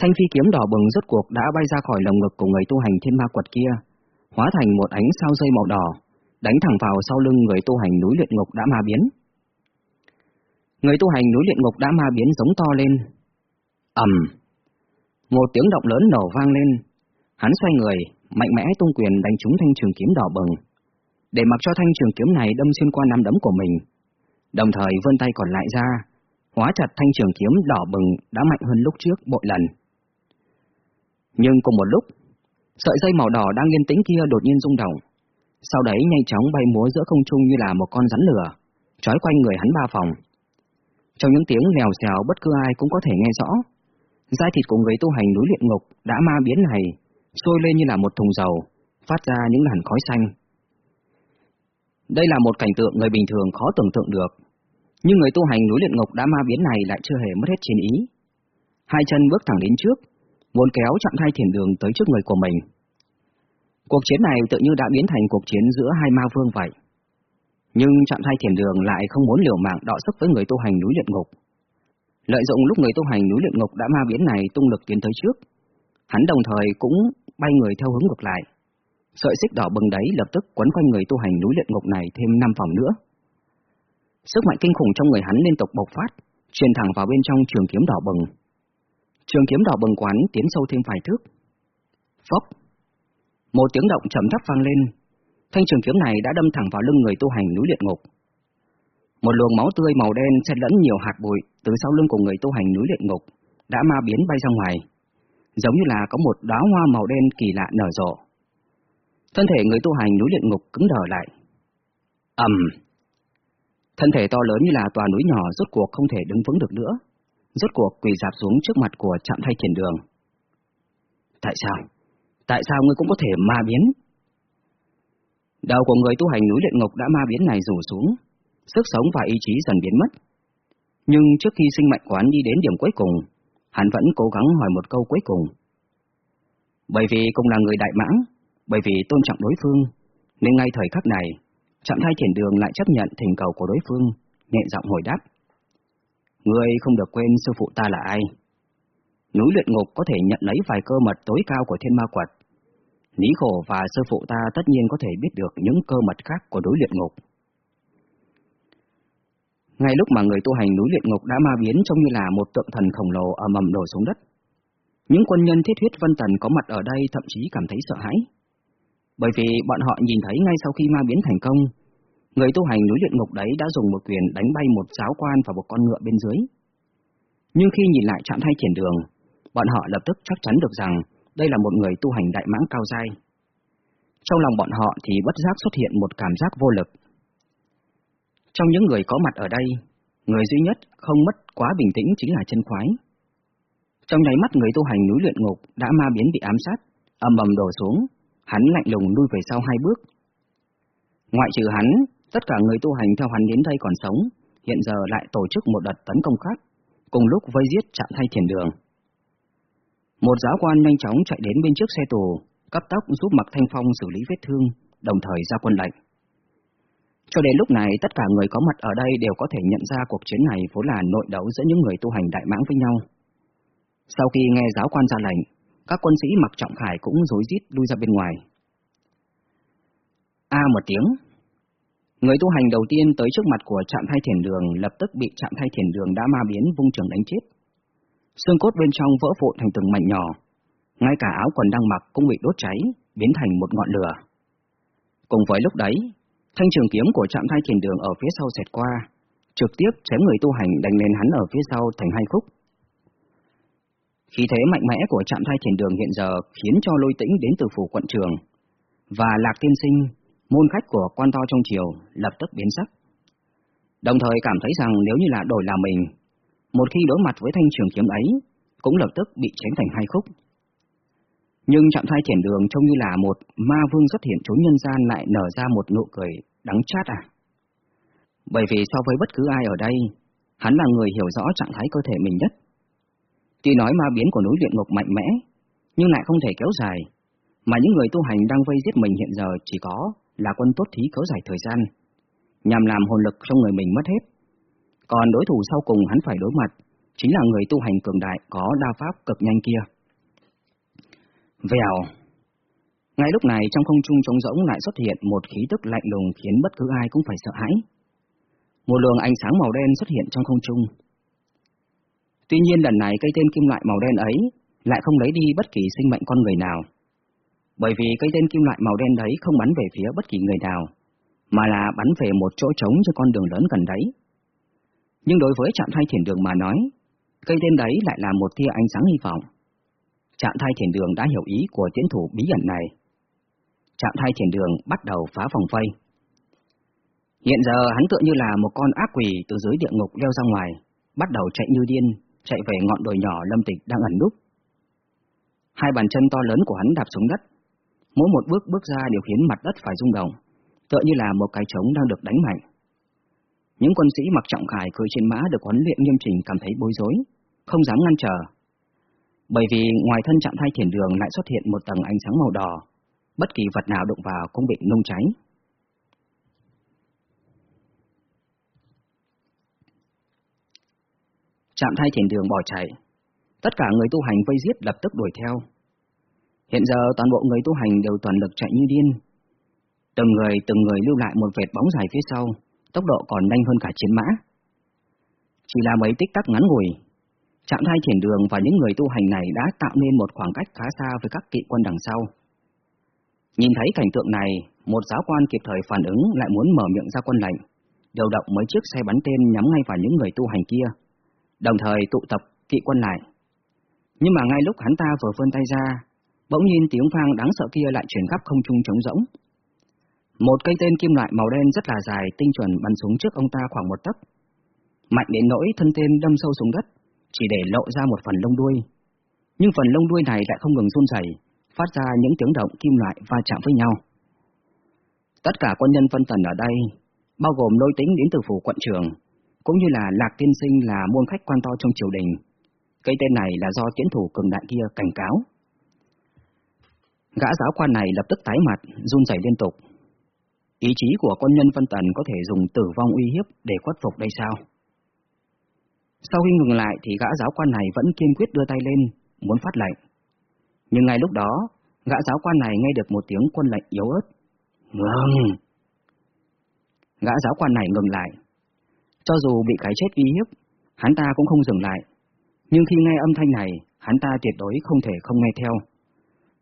Thanh phi kiếm đỏ bừng rốt cuộc đã bay ra khỏi lồng ngực của người tu hành thiên ma quật kia, hóa thành một ánh sao dây màu đỏ, đánh thẳng vào sau lưng người tu hành núi luyện ngục đã ma biến. Người tu hành núi luyện ngục đã ma biến giống to lên. ầm, Một tiếng động lớn nổ vang lên. Hắn xoay người, mạnh mẽ tung quyền đánh trúng thanh trường kiếm đỏ bừng, để mặc cho thanh trường kiếm này đâm xuyên qua nắm đấm của mình. Đồng thời vươn tay còn lại ra, hóa chặt thanh trường kiếm đỏ bừng đã mạnh hơn lúc trước bội lần. Nhưng cùng một lúc, sợi dây màu đỏ đang yên tĩnh kia đột nhiên rung động, sau đấy nhanh chóng bay múa giữa không trung như là một con rắn lửa, trói quanh người hắn ba phòng. Trong những tiếng lèo xèo bất cứ ai cũng có thể nghe rõ, da thịt của người tu hành núi luyện ngục đã ma biến này sôi lên như là một thùng dầu, phát ra những làn khói xanh. Đây là một cảnh tượng người bình thường khó tưởng tượng được, nhưng người tu hành núi luyện ngục đã ma biến này lại chưa hề mất hết chiến ý. Hai chân bước thẳng đến trước, muốn kéo chặn hai thiền đường tới trước người của mình. Cuộc chiến này tự như đã biến thành cuộc chiến giữa hai ma vương vậy. Nhưng chạm hai thiền đường lại không muốn liều mạng đọ sức với người tu hành núi luyện ngục. Lợi dụng lúc người tu hành núi luyện ngục đã ma biến này tung lực tiến tới trước, hắn đồng thời cũng bay người theo hướng ngược lại. Sợi xích đỏ bừng đấy lập tức quấn quanh người tu hành núi luyện ngục này thêm năm vòng nữa. Sức mạnh kinh khủng trong người hắn liên tục bộc phát, truyền thẳng vào bên trong trường kiếm đỏ bừng. Trường kiếm đỏ bừng quán tiến sâu thêm vài thước. Phốc! Một tiếng động trầm thấp vang lên, thanh trường kiếm này đã đâm thẳng vào lưng người tu hành núi luyện ngục. Một luồng máu tươi màu đen xen lẫn nhiều hạt bụi từ sau lưng của người tu hành núi luyện ngục đã ma biến bay ra ngoài, giống như là có một đóa hoa màu đen kỳ lạ nở rộ. Thân thể người tu hành núi luyện ngục cứng đờ lại. ầm, thân thể to lớn như là tòa núi nhỏ rốt cuộc không thể đứng vững được nữa, rốt cuộc quỳ dạp xuống trước mặt của trạm thay thiền đường. Tại sao? Tại sao ngươi cũng có thể ma biến? Đầu của người tu hành núi luyện ngục đã ma biến này rủ xuống, sức sống và ý chí dần biến mất. Nhưng trước khi sinh mệnh quán đi đến điểm cuối cùng, hắn vẫn cố gắng hỏi một câu cuối cùng. Bởi vì cũng là người đại mãng, bởi vì tôn trọng đối phương, nên ngay thời khắc này, chạm thai thiền đường lại chấp nhận thỉnh cầu của đối phương, nhẹ giọng hồi đáp. Ngươi không được quên sư phụ ta là ai. Núi luyện ngục có thể nhận lấy vài cơ mật tối cao của thiên ma quật. Lý khổ và sư phụ ta tất nhiên có thể biết được những cơ mật khác của đối luyện ngục. Ngay lúc mà người tu hành núi luyện ngục đã ma biến trông như là một tượng thần khổng lồ ở mầm đổ xuống đất. Những quân nhân thiết huyết vân tần có mặt ở đây thậm chí cảm thấy sợ hãi. Bởi vì bọn họ nhìn thấy ngay sau khi ma biến thành công, người tu hành núi luyện ngục đấy đã dùng một quyền đánh bay một giáo quan và một con ngựa bên dưới. Nhưng khi nhìn lại trạng thay triển đường, bọn họ lập tức chắc chắn được rằng đây là một người tu hành đại mãng cao dai. Trong lòng bọn họ thì bất giác xuất hiện một cảm giác vô lực. Trong những người có mặt ở đây, người duy nhất không mất quá bình tĩnh chính là chân khoái. Trong nháy mắt người tu hành núi luyện ngục đã ma biến bị ám sát, âm ầm đổ xuống, hắn lạnh lùng lui về sau hai bước. Ngoại trừ hắn, tất cả người tu hành theo hắn đến đây còn sống, hiện giờ lại tổ chức một đợt tấn công khác, cùng lúc vây giết chạm thay thiền đường. Một giáo quan nhanh chóng chạy đến bên trước xe tù, cắt tóc giúp Mạc Thanh Phong xử lý vết thương, đồng thời ra quân lệnh. Cho đến lúc này, tất cả người có mặt ở đây đều có thể nhận ra cuộc chiến này vốn là nội đấu giữa những người tu hành đại mãng với nhau. Sau khi nghe giáo quan ra lệnh, các quân sĩ mặc trọng khải cũng rối rít lui ra bên ngoài. A một tiếng. Người tu hành đầu tiên tới trước mặt của trạm thay thiền đường lập tức bị trạm thay thiền đường đã ma biến vung trường đánh chết. Xương cốt bên trong vỡ vụn thành từng mảnh nhỏ, ngay cả áo quần đang mặc cũng bị đốt cháy, biến thành một ngọn lửa. Cùng với lúc đấy, thanh trường kiếm của trạm thai thiền đường ở phía sau xẹt qua, trực tiếp chém người tu hành đánh lên hắn ở phía sau thành hai khúc. Khí thế mạnh mẽ của trạm thai thiền đường hiện giờ khiến cho lôi tĩnh đến từ phủ quận trường, và lạc tiên sinh, môn khách của quan to trong triều, lập tức biến sắc. Đồng thời cảm thấy rằng nếu như là đổi là mình, một khi đối mặt với thanh trường kiếm ấy, cũng lập tức bị chém thành hai khúc. Nhưng trạng thai thiền đường trông như là một ma vương xuất hiện trốn nhân gian lại nở ra một nụ cười đắng chát à. Bởi vì so với bất cứ ai ở đây, hắn là người hiểu rõ trạng thái cơ thể mình nhất. Tuy nói ma biến của núi luyện ngục mạnh mẽ, nhưng lại không thể kéo dài, mà những người tu hành đang vây giết mình hiện giờ chỉ có là quân tốt thí kéo dài thời gian, nhằm làm hồn lực trong người mình mất hết. Còn đối thủ sau cùng hắn phải đối mặt, chính là người tu hành cường đại có đa pháp cực nhanh kia. Vèo Ngay lúc này trong không trung trống rỗng lại xuất hiện một khí tức lạnh lùng khiến bất cứ ai cũng phải sợ hãi. Một luồng ánh sáng màu đen xuất hiện trong không trung, Tuy nhiên lần này cây tên kim loại màu đen ấy lại không lấy đi bất kỳ sinh mệnh con người nào. Bởi vì cây tên kim loại màu đen đấy không bắn về phía bất kỳ người nào, mà là bắn về một chỗ trống cho con đường lớn gần đấy. Nhưng đối với trạm thai thiền đường mà nói, cây tên đấy lại là một tia ánh sáng hy vọng. Trạm thai thiền đường đã hiểu ý của tiến thủ bí ẩn này. Trạm thai thiền đường bắt đầu phá vòng vây. Hiện giờ hắn tựa như là một con ác quỷ từ dưới địa ngục leo ra ngoài, bắt đầu chạy như điên, chạy về ngọn đồi nhỏ Lâm Tịch đang ẩn núp. Hai bàn chân to lớn của hắn đạp xuống đất, mỗi một bước bước ra đều khiến mặt đất phải rung động, tựa như là một cái trống đang được đánh mạnh. Những quân sĩ mặc trọng khải cưỡi trên mã được huấn luyện nghiêm chỉnh cảm thấy bối rối, không dám ngăn trở. Bởi vì ngoài thân trạng thai thiền đường lại xuất hiện một tầng ánh sáng màu đỏ, bất kỳ vật nào đụng vào cũng bị nung cháy. chạm thai thiền đường bỏ chạy. Tất cả người tu hành vây giết lập tức đuổi theo. Hiện giờ toàn bộ người tu hành đều toàn lực chạy như điên. Từng người từng người lưu lại một vệt bóng dài phía sau, tốc độ còn nhanh hơn cả chiến mã. Chỉ là mấy tích tắc ngắn ngủi, chạm thai thiền đường và những người tu hành này đã tạo nên một khoảng cách khá xa với các kỵ quân đằng sau. Nhìn thấy cảnh tượng này, một giáo quan kịp thời phản ứng lại muốn mở miệng ra quân lệnh, điều động mấy chiếc xe bắn tên nhắm ngay vào những người tu hành kia đồng thời tụ tập kỵ quân lại. Nhưng mà ngay lúc hắn ta vừa vươn tay ra, bỗng nhiên tiếng vang đáng sợ kia lại truyền khắp không trung trống rỗng. Một cây tên kim loại màu đen rất là dài tinh chuẩn bắn xuống trước ông ta khoảng một tấc. Mạnh đến nỗi thân tên đâm sâu xuống đất, chỉ để lộ ra một phần lông đuôi. Nhưng phần lông đuôi này lại không ngừng run rẩy, phát ra những tiếng động kim loại va chạm với nhau. Tất cả quân nhân phân tần ở đây, bao gồm lôi tính đến từ phủ quận trường, cũng như là Lạc Tiên Sinh là môn khách quan to trong triều đình. Cái tên này là do tiến thủ cường đại kia cảnh cáo. Gã giáo quan này lập tức tái mặt, run rẩy liên tục. Ý chí của quân nhân phân tần có thể dùng tử vong uy hiếp để khuất phục đây sao? Sau khi ngừng lại thì gã giáo quan này vẫn kiên quyết đưa tay lên, muốn phát lệnh. Nhưng ngay lúc đó, gã giáo quan này nghe được một tiếng quân lệnh yếu ớt. Ngừng! Gã giáo quan này ngừng lại, Cho dù bị cái chết uy hiếp, hắn ta cũng không dừng lại. Nhưng khi nghe âm thanh này, hắn ta tuyệt đối không thể không nghe theo.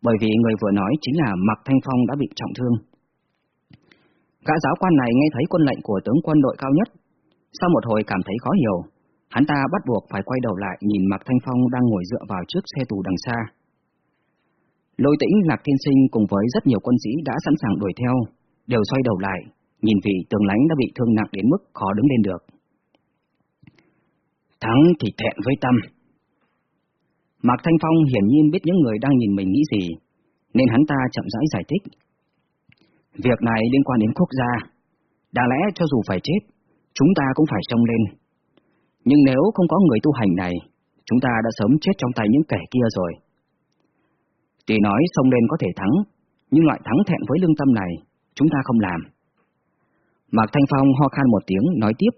Bởi vì người vừa nói chính là Mạc Thanh Phong đã bị trọng thương. Gã giáo quan này nghe thấy quân lệnh của tướng quân đội cao nhất. Sau một hồi cảm thấy khó hiểu, hắn ta bắt buộc phải quay đầu lại nhìn Mạc Thanh Phong đang ngồi dựa vào trước xe tù đằng xa. Lôi tĩnh Lạc Thiên Sinh cùng với rất nhiều quân sĩ đã sẵn sàng đuổi theo, đều xoay đầu lại, nhìn vị tường lãnh đã bị thương nặng đến mức khó đứng lên được. Thắng thì thẹn với tâm. Mạc Thanh Phong hiển nhiên biết những người đang nhìn mình nghĩ gì, nên hắn ta chậm rãi giải thích. Việc này liên quan đến quốc gia, đáng lẽ cho dù phải chết, chúng ta cũng phải trông lên. Nhưng nếu không có người tu hành này, chúng ta đã sớm chết trong tay những kẻ kia rồi. Tuy nói sông lên có thể thắng, nhưng loại thắng thẹn với lương tâm này, chúng ta không làm. Mạc Thanh Phong ho khan một tiếng nói tiếp.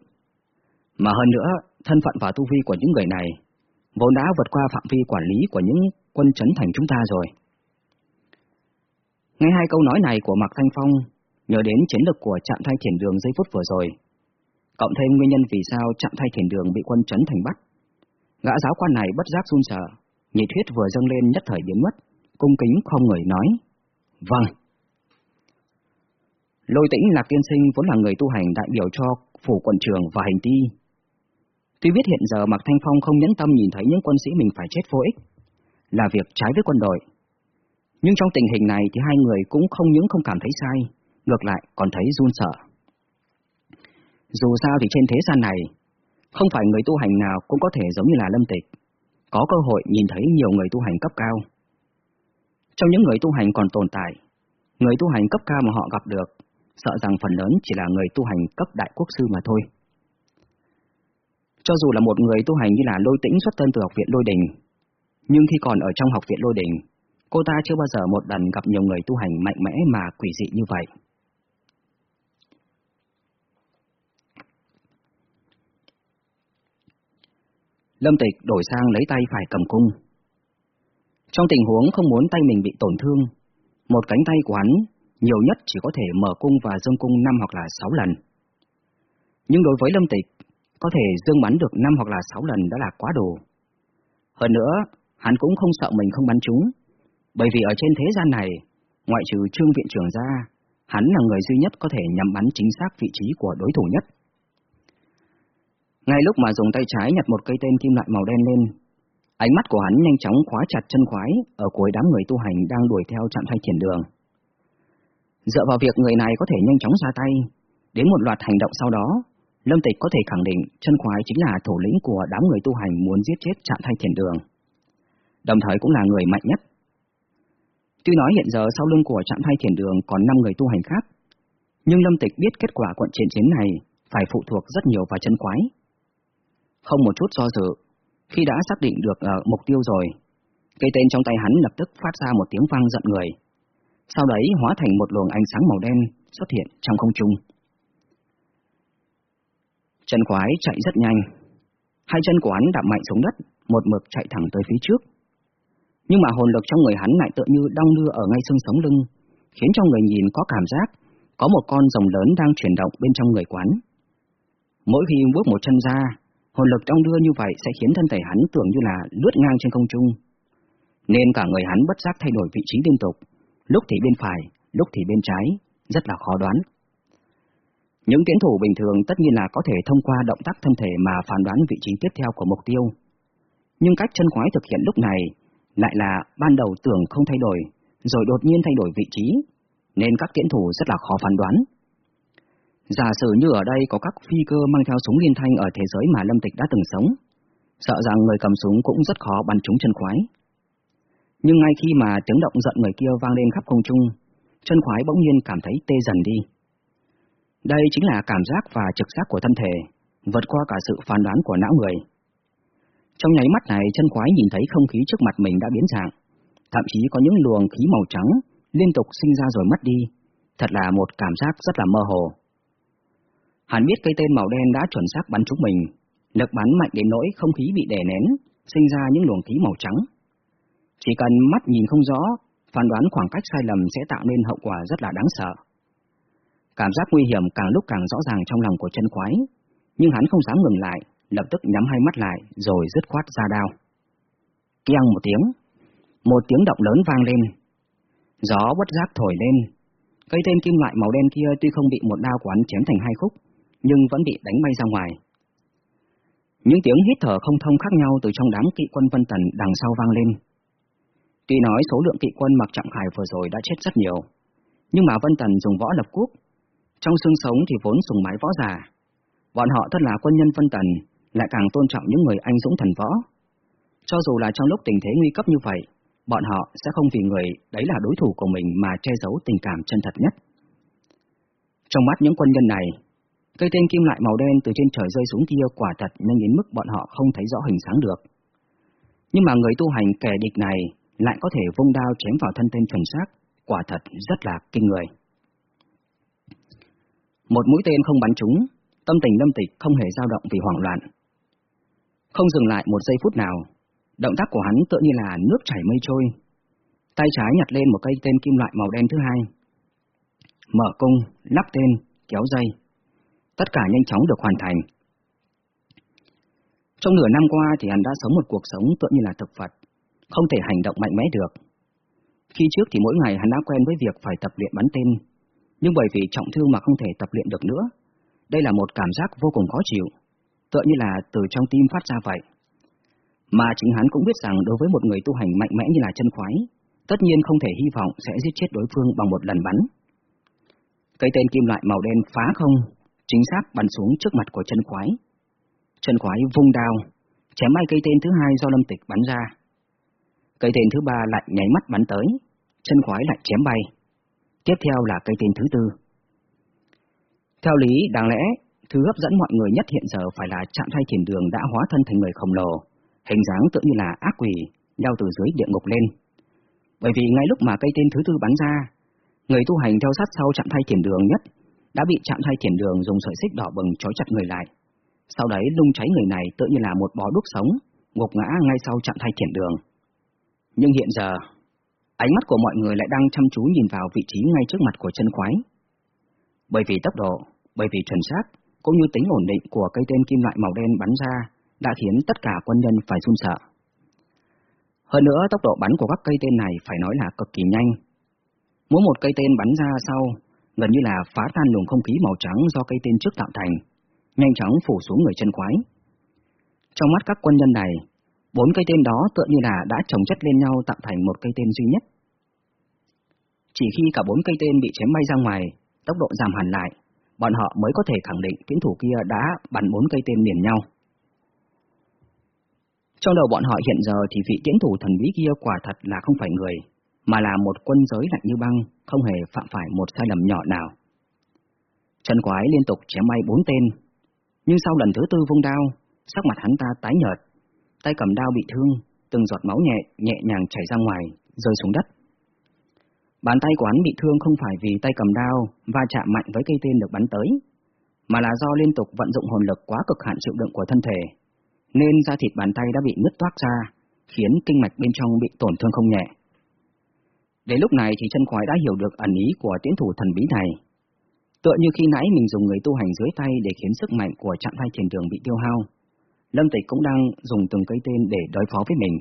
Mà hơn nữa, thân phận và tu vi của những người này vốn đã vượt qua phạm vi quản lý của những quân chấn thành chúng ta rồi. Nghe hai câu nói này của Mạc Thanh Phong, nhớ đến chiến lực của trạm thay thiền đường giây phút vừa rồi, cộng thêm nguyên nhân vì sao trạm thay thiền đường bị quân trấn thành bắt. Gã giáo quan này bất giác run sợ, nhiệt huyết vừa dâng lên nhất thời biến mất, cung kính không người nói. Vâng. Lôi tĩnh Lạc Tiên Sinh vốn là người tu hành đại biểu cho phủ quận trường và hành ti. Tuy biết hiện giờ Mạc Thanh Phong không nhẫn tâm nhìn thấy những quân sĩ mình phải chết vô ích, là việc trái với quân đội. Nhưng trong tình hình này thì hai người cũng không những không cảm thấy sai, ngược lại còn thấy run sợ. Dù sao thì trên thế gian này, không phải người tu hành nào cũng có thể giống như là lâm tịch, có cơ hội nhìn thấy nhiều người tu hành cấp cao. Trong những người tu hành còn tồn tại, người tu hành cấp cao mà họ gặp được, sợ rằng phần lớn chỉ là người tu hành cấp đại quốc sư mà thôi. Cho dù là một người tu hành như là lôi tĩnh xuất thân từ học viện lôi đình, nhưng khi còn ở trong học viện lôi đình, cô ta chưa bao giờ một lần gặp nhiều người tu hành mạnh mẽ mà quỷ dị như vậy. Lâm Tịch đổi sang lấy tay phải cầm cung. Trong tình huống không muốn tay mình bị tổn thương, một cánh tay của hắn nhiều nhất chỉ có thể mở cung và dâng cung 5 hoặc là 6 lần. Nhưng đối với Lâm Tịch, có thể dương bắn được 5 hoặc là 6 lần đã là quá đủ. Hơn nữa, hắn cũng không sợ mình không bắn trúng, bởi vì ở trên thế gian này, ngoại trừ trương viện trưởng ra, hắn là người duy nhất có thể nhắm bắn chính xác vị trí của đối thủ nhất. Ngay lúc mà dùng tay trái nhặt một cây tên kim loại màu đen lên, ánh mắt của hắn nhanh chóng khóa chặt chân khoái ở cuối đám người tu hành đang đuổi theo chạm thay thiền đường. Dựa vào việc người này có thể nhanh chóng ra tay, đến một loạt hành động sau đó, Lâm Tịch có thể khẳng định chân khoái chính là thủ lĩnh của đám người tu hành muốn giết chết chạm thay thiền đường. Đồng thời cũng là người mạnh nhất. Tuy nói hiện giờ sau lưng của trạm thay thiền đường còn 5 người tu hành khác, nhưng Lâm Tịch biết kết quả quận chiến chiến này phải phụ thuộc rất nhiều vào chân quái Không một chút do dự, khi đã xác định được uh, mục tiêu rồi, cây tên trong tay hắn lập tức phát ra một tiếng vang giận người. Sau đấy hóa thành một luồng ánh sáng màu đen xuất hiện trong không trung. Chân quái chạy rất nhanh. Hai chân của hắn đạp mạnh xuống đất, một mực chạy thẳng tới phía trước. Nhưng mà hồn lực trong người hắn lại tựa như đong đưa ở ngay xương sống lưng, khiến cho người nhìn có cảm giác có một con rồng lớn đang chuyển động bên trong người quán. Mỗi khi bước một chân ra, hồn lực đong đưa như vậy sẽ khiến thân thể hắn tưởng như là lướt ngang trên không trung. Nên cả người hắn bất giác thay đổi vị trí liên tục, lúc thì bên phải, lúc thì bên trái, rất là khó đoán. Những tiến thủ bình thường tất nhiên là có thể thông qua động tác thân thể mà phán đoán vị trí tiếp theo của mục tiêu. Nhưng cách chân khoái thực hiện lúc này lại là ban đầu tưởng không thay đổi, rồi đột nhiên thay đổi vị trí, nên các tiễn thủ rất là khó phán đoán. Giả sử như ở đây có các phi cơ mang theo súng liên thanh ở thế giới mà Lâm Tịch đã từng sống, sợ rằng người cầm súng cũng rất khó bắn trúng chân khoái. Nhưng ngay khi mà tiếng động giận người kia vang lên khắp không trung, chân khoái bỗng nhiên cảm thấy tê dần đi. Đây chính là cảm giác và trực giác của thân thể, vượt qua cả sự phán đoán của não người. Trong nháy mắt này, chân khoái nhìn thấy không khí trước mặt mình đã biến dạng, thậm chí có những luồng khí màu trắng liên tục sinh ra rồi mất đi, thật là một cảm giác rất là mơ hồ. Hắn biết cây tên màu đen đã chuẩn xác bắn trúng mình, lực bắn mạnh đến nỗi không khí bị đè nén, sinh ra những luồng khí màu trắng. Chỉ cần mắt nhìn không rõ, phán đoán khoảng cách sai lầm sẽ tạo nên hậu quả rất là đáng sợ. Cảm giác nguy hiểm càng lúc càng rõ ràng trong lòng của chân khoái, nhưng hắn không dám ngừng lại, lập tức nhắm hai mắt lại rồi dứt khoát ra đao. Keng một tiếng, một tiếng động lớn vang lên. Gió bất giác thổi lên, cây tên kim loại màu đen kia tuy không bị một đao của hắn chém thành hai khúc, nhưng vẫn bị đánh bay ra ngoài. Những tiếng hít thở không thông khác nhau từ trong đám kỵ quân Vân Tần đằng sau vang lên. Tuy nói số lượng kỵ quân mặc trọng khải vừa rồi đã chết rất nhiều, nhưng mà Vân Tần dùng võ lập quốc, trong xương sống thì vốn sùng mái võ giả. Bọn họ thật là quân nhân Vân Tần, lại càng tôn trọng những người anh dũng thần võ. Cho dù là trong lúc tình thế nguy cấp như vậy, bọn họ sẽ không vì người đấy là đối thủ của mình mà che giấu tình cảm chân thật nhất. Trong mắt những quân nhân này, cây tên kim loại màu đen từ trên trời rơi xuống kia quả thật nhanh đến mức bọn họ không thấy rõ hình sáng được. Nhưng mà người tu hành kẻ địch này lại có thể vung đao chém vào thân tên chuẩn xác, quả thật rất là kinh người. Một mũi tên không bắn trúng, tâm tình lâm tịch không hề dao động vì hoảng loạn. Không dừng lại một giây phút nào, động tác của hắn tựa như là nước chảy mây trôi. Tay trái nhặt lên một cây tên kim loại màu đen thứ hai. Mở cung, lắp tên, kéo dây. Tất cả nhanh chóng được hoàn thành. Trong nửa năm qua thì hắn đã sống một cuộc sống tựa như là thực vật, không thể hành động mạnh mẽ được. Khi trước thì mỗi ngày hắn đã quen với việc phải tập luyện bắn tên, nhưng bởi vì trọng thương mà không thể tập luyện được nữa, đây là một cảm giác vô cùng khó chịu, tựa như là từ trong tim phát ra vậy. Mà chính hắn cũng biết rằng đối với một người tu hành mạnh mẽ như là chân khoái, tất nhiên không thể hy vọng sẽ giết chết đối phương bằng một lần bắn. Cây tên kim loại màu đen phá không, chính xác bắn xuống trước mặt của chân khoái. Chân khoái vung đao, chém bay cây tên thứ hai do lâm tịch bắn ra. Cây tên thứ ba lại nháy mắt bắn tới, chân khoái lại chém bay. Tiếp theo là cây tên thứ tư. Theo lý, đáng lẽ, thứ hấp dẫn mọi người nhất hiện giờ phải là chạm thay thiền đường đã hóa thân thành người khổng lồ, hình dáng tự như là ác quỷ, leo từ dưới địa ngục lên. Bởi vì ngay lúc mà cây tên thứ tư bắn ra, người tu hành theo sát sau chạm thay thiền đường nhất đã bị chạm thay thiền đường dùng sợi xích đỏ bừng trói chặt người lại. Sau đấy lung cháy người này tự như là một bó đúc sống, ngục ngã ngay sau chạm thay thiền đường. Nhưng hiện giờ, ánh mắt của mọi người lại đang chăm chú nhìn vào vị trí ngay trước mặt của chân khoái. Bởi vì tốc độ, bởi vì chuẩn xác, cũng như tính ổn định của cây tên kim loại màu đen bắn ra đã khiến tất cả quân nhân phải run sợ. Hơn nữa, tốc độ bắn của các cây tên này phải nói là cực kỳ nhanh. Mỗi một cây tên bắn ra sau, gần như là phá tan luồng không khí màu trắng do cây tên trước tạo thành, nhanh chóng phủ xuống người chân quái. Trong mắt các quân nhân này, bốn cây tên đó tựa như là đã chồng chất lên nhau tạo thành một cây tên duy nhất. Chỉ khi cả bốn cây tên bị chém bay ra ngoài, tốc độ giảm hẳn lại, bọn họ mới có thể khẳng định tiến thủ kia đã bắn bốn cây tên liền nhau. Trong đầu bọn họ hiện giờ thì vị tiến thủ thần bí kia quả thật là không phải người, mà là một quân giới lạnh như băng, không hề phạm phải một sai lầm nhỏ nào. Trần Quái liên tục chém bay bốn tên, nhưng sau lần thứ tư vung đao, sắc mặt hắn ta tái nhợt, tay cầm đao bị thương, từng giọt máu nhẹ nhẹ nhàng chảy ra ngoài, rơi xuống đất. Bàn tay của hắn bị thương không phải vì tay cầm đao va chạm mạnh với cây tên được bắn tới, mà là do liên tục vận dụng hồn lực quá cực hạn chịu đựng của thân thể, nên da thịt bàn tay đã bị nứt toác ra, khiến kinh mạch bên trong bị tổn thương không nhẹ. Đến lúc này thì chân khoái đã hiểu được ẩn ý của tiến thủ thần bí này. Tựa như khi nãy mình dùng người tu hành dưới tay để khiến sức mạnh của trạng thái thiền đường bị tiêu hao, Lâm Tịch cũng đang dùng từng cây tên để đối phó với mình.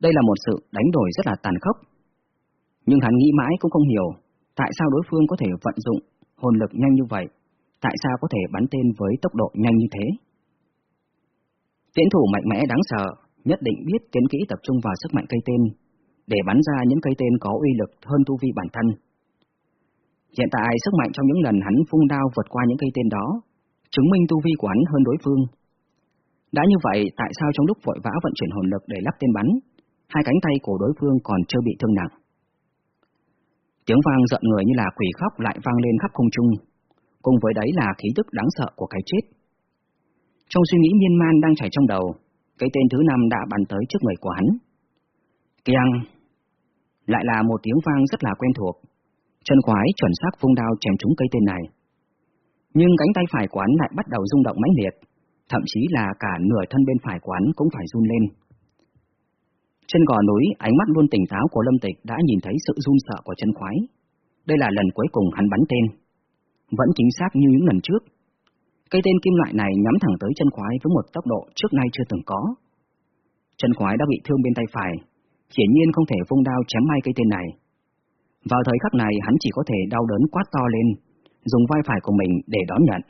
Đây là một sự đánh đổi rất là tàn khốc. Nhưng hắn nghĩ mãi cũng không hiểu tại sao đối phương có thể vận dụng hồn lực nhanh như vậy, tại sao có thể bắn tên với tốc độ nhanh như thế. Tiễn thủ mạnh mẽ đáng sợ, nhất định biết tiến kỹ tập trung vào sức mạnh cây tên, để bắn ra những cây tên có uy lực hơn tu vi bản thân. Hiện tại sức mạnh trong những lần hắn phun đao vượt qua những cây tên đó, chứng minh tu vi của hắn hơn đối phương. Đã như vậy, tại sao trong lúc vội vã vận chuyển hồn lực để lắp tên bắn, hai cánh tay của đối phương còn chưa bị thương nặng? Tiếng vang giận người như là quỷ khóc lại vang lên khắp không trung, cùng với đấy là khí tức đáng sợ của cái chết. Trong suy nghĩ miên man đang chảy trong đầu, cái tên thứ năm đã bắn tới trước người của hắn. Kiang! Lại là một tiếng vang rất là quen thuộc. Chân khoái chuẩn xác vung đao chém trúng cây tên này. Nhưng cánh tay phải của hắn lại bắt đầu rung động mãnh liệt, thậm chí là cả nửa thân bên phải của hắn cũng phải run lên. Trên gò núi, ánh mắt luôn tỉnh táo của Lâm Tịch đã nhìn thấy sự run sợ của chân khoái. Đây là lần cuối cùng hắn bắn tên. Vẫn chính xác như những lần trước. Cây tên kim loại này nhắm thẳng tới chân khoái với một tốc độ trước nay chưa từng có. Chân khoái đã bị thương bên tay phải, hiển nhiên không thể vung đao chém may cây tên này. Vào thời khắc này hắn chỉ có thể đau đớn quát to lên, dùng vai phải của mình để đón nhận.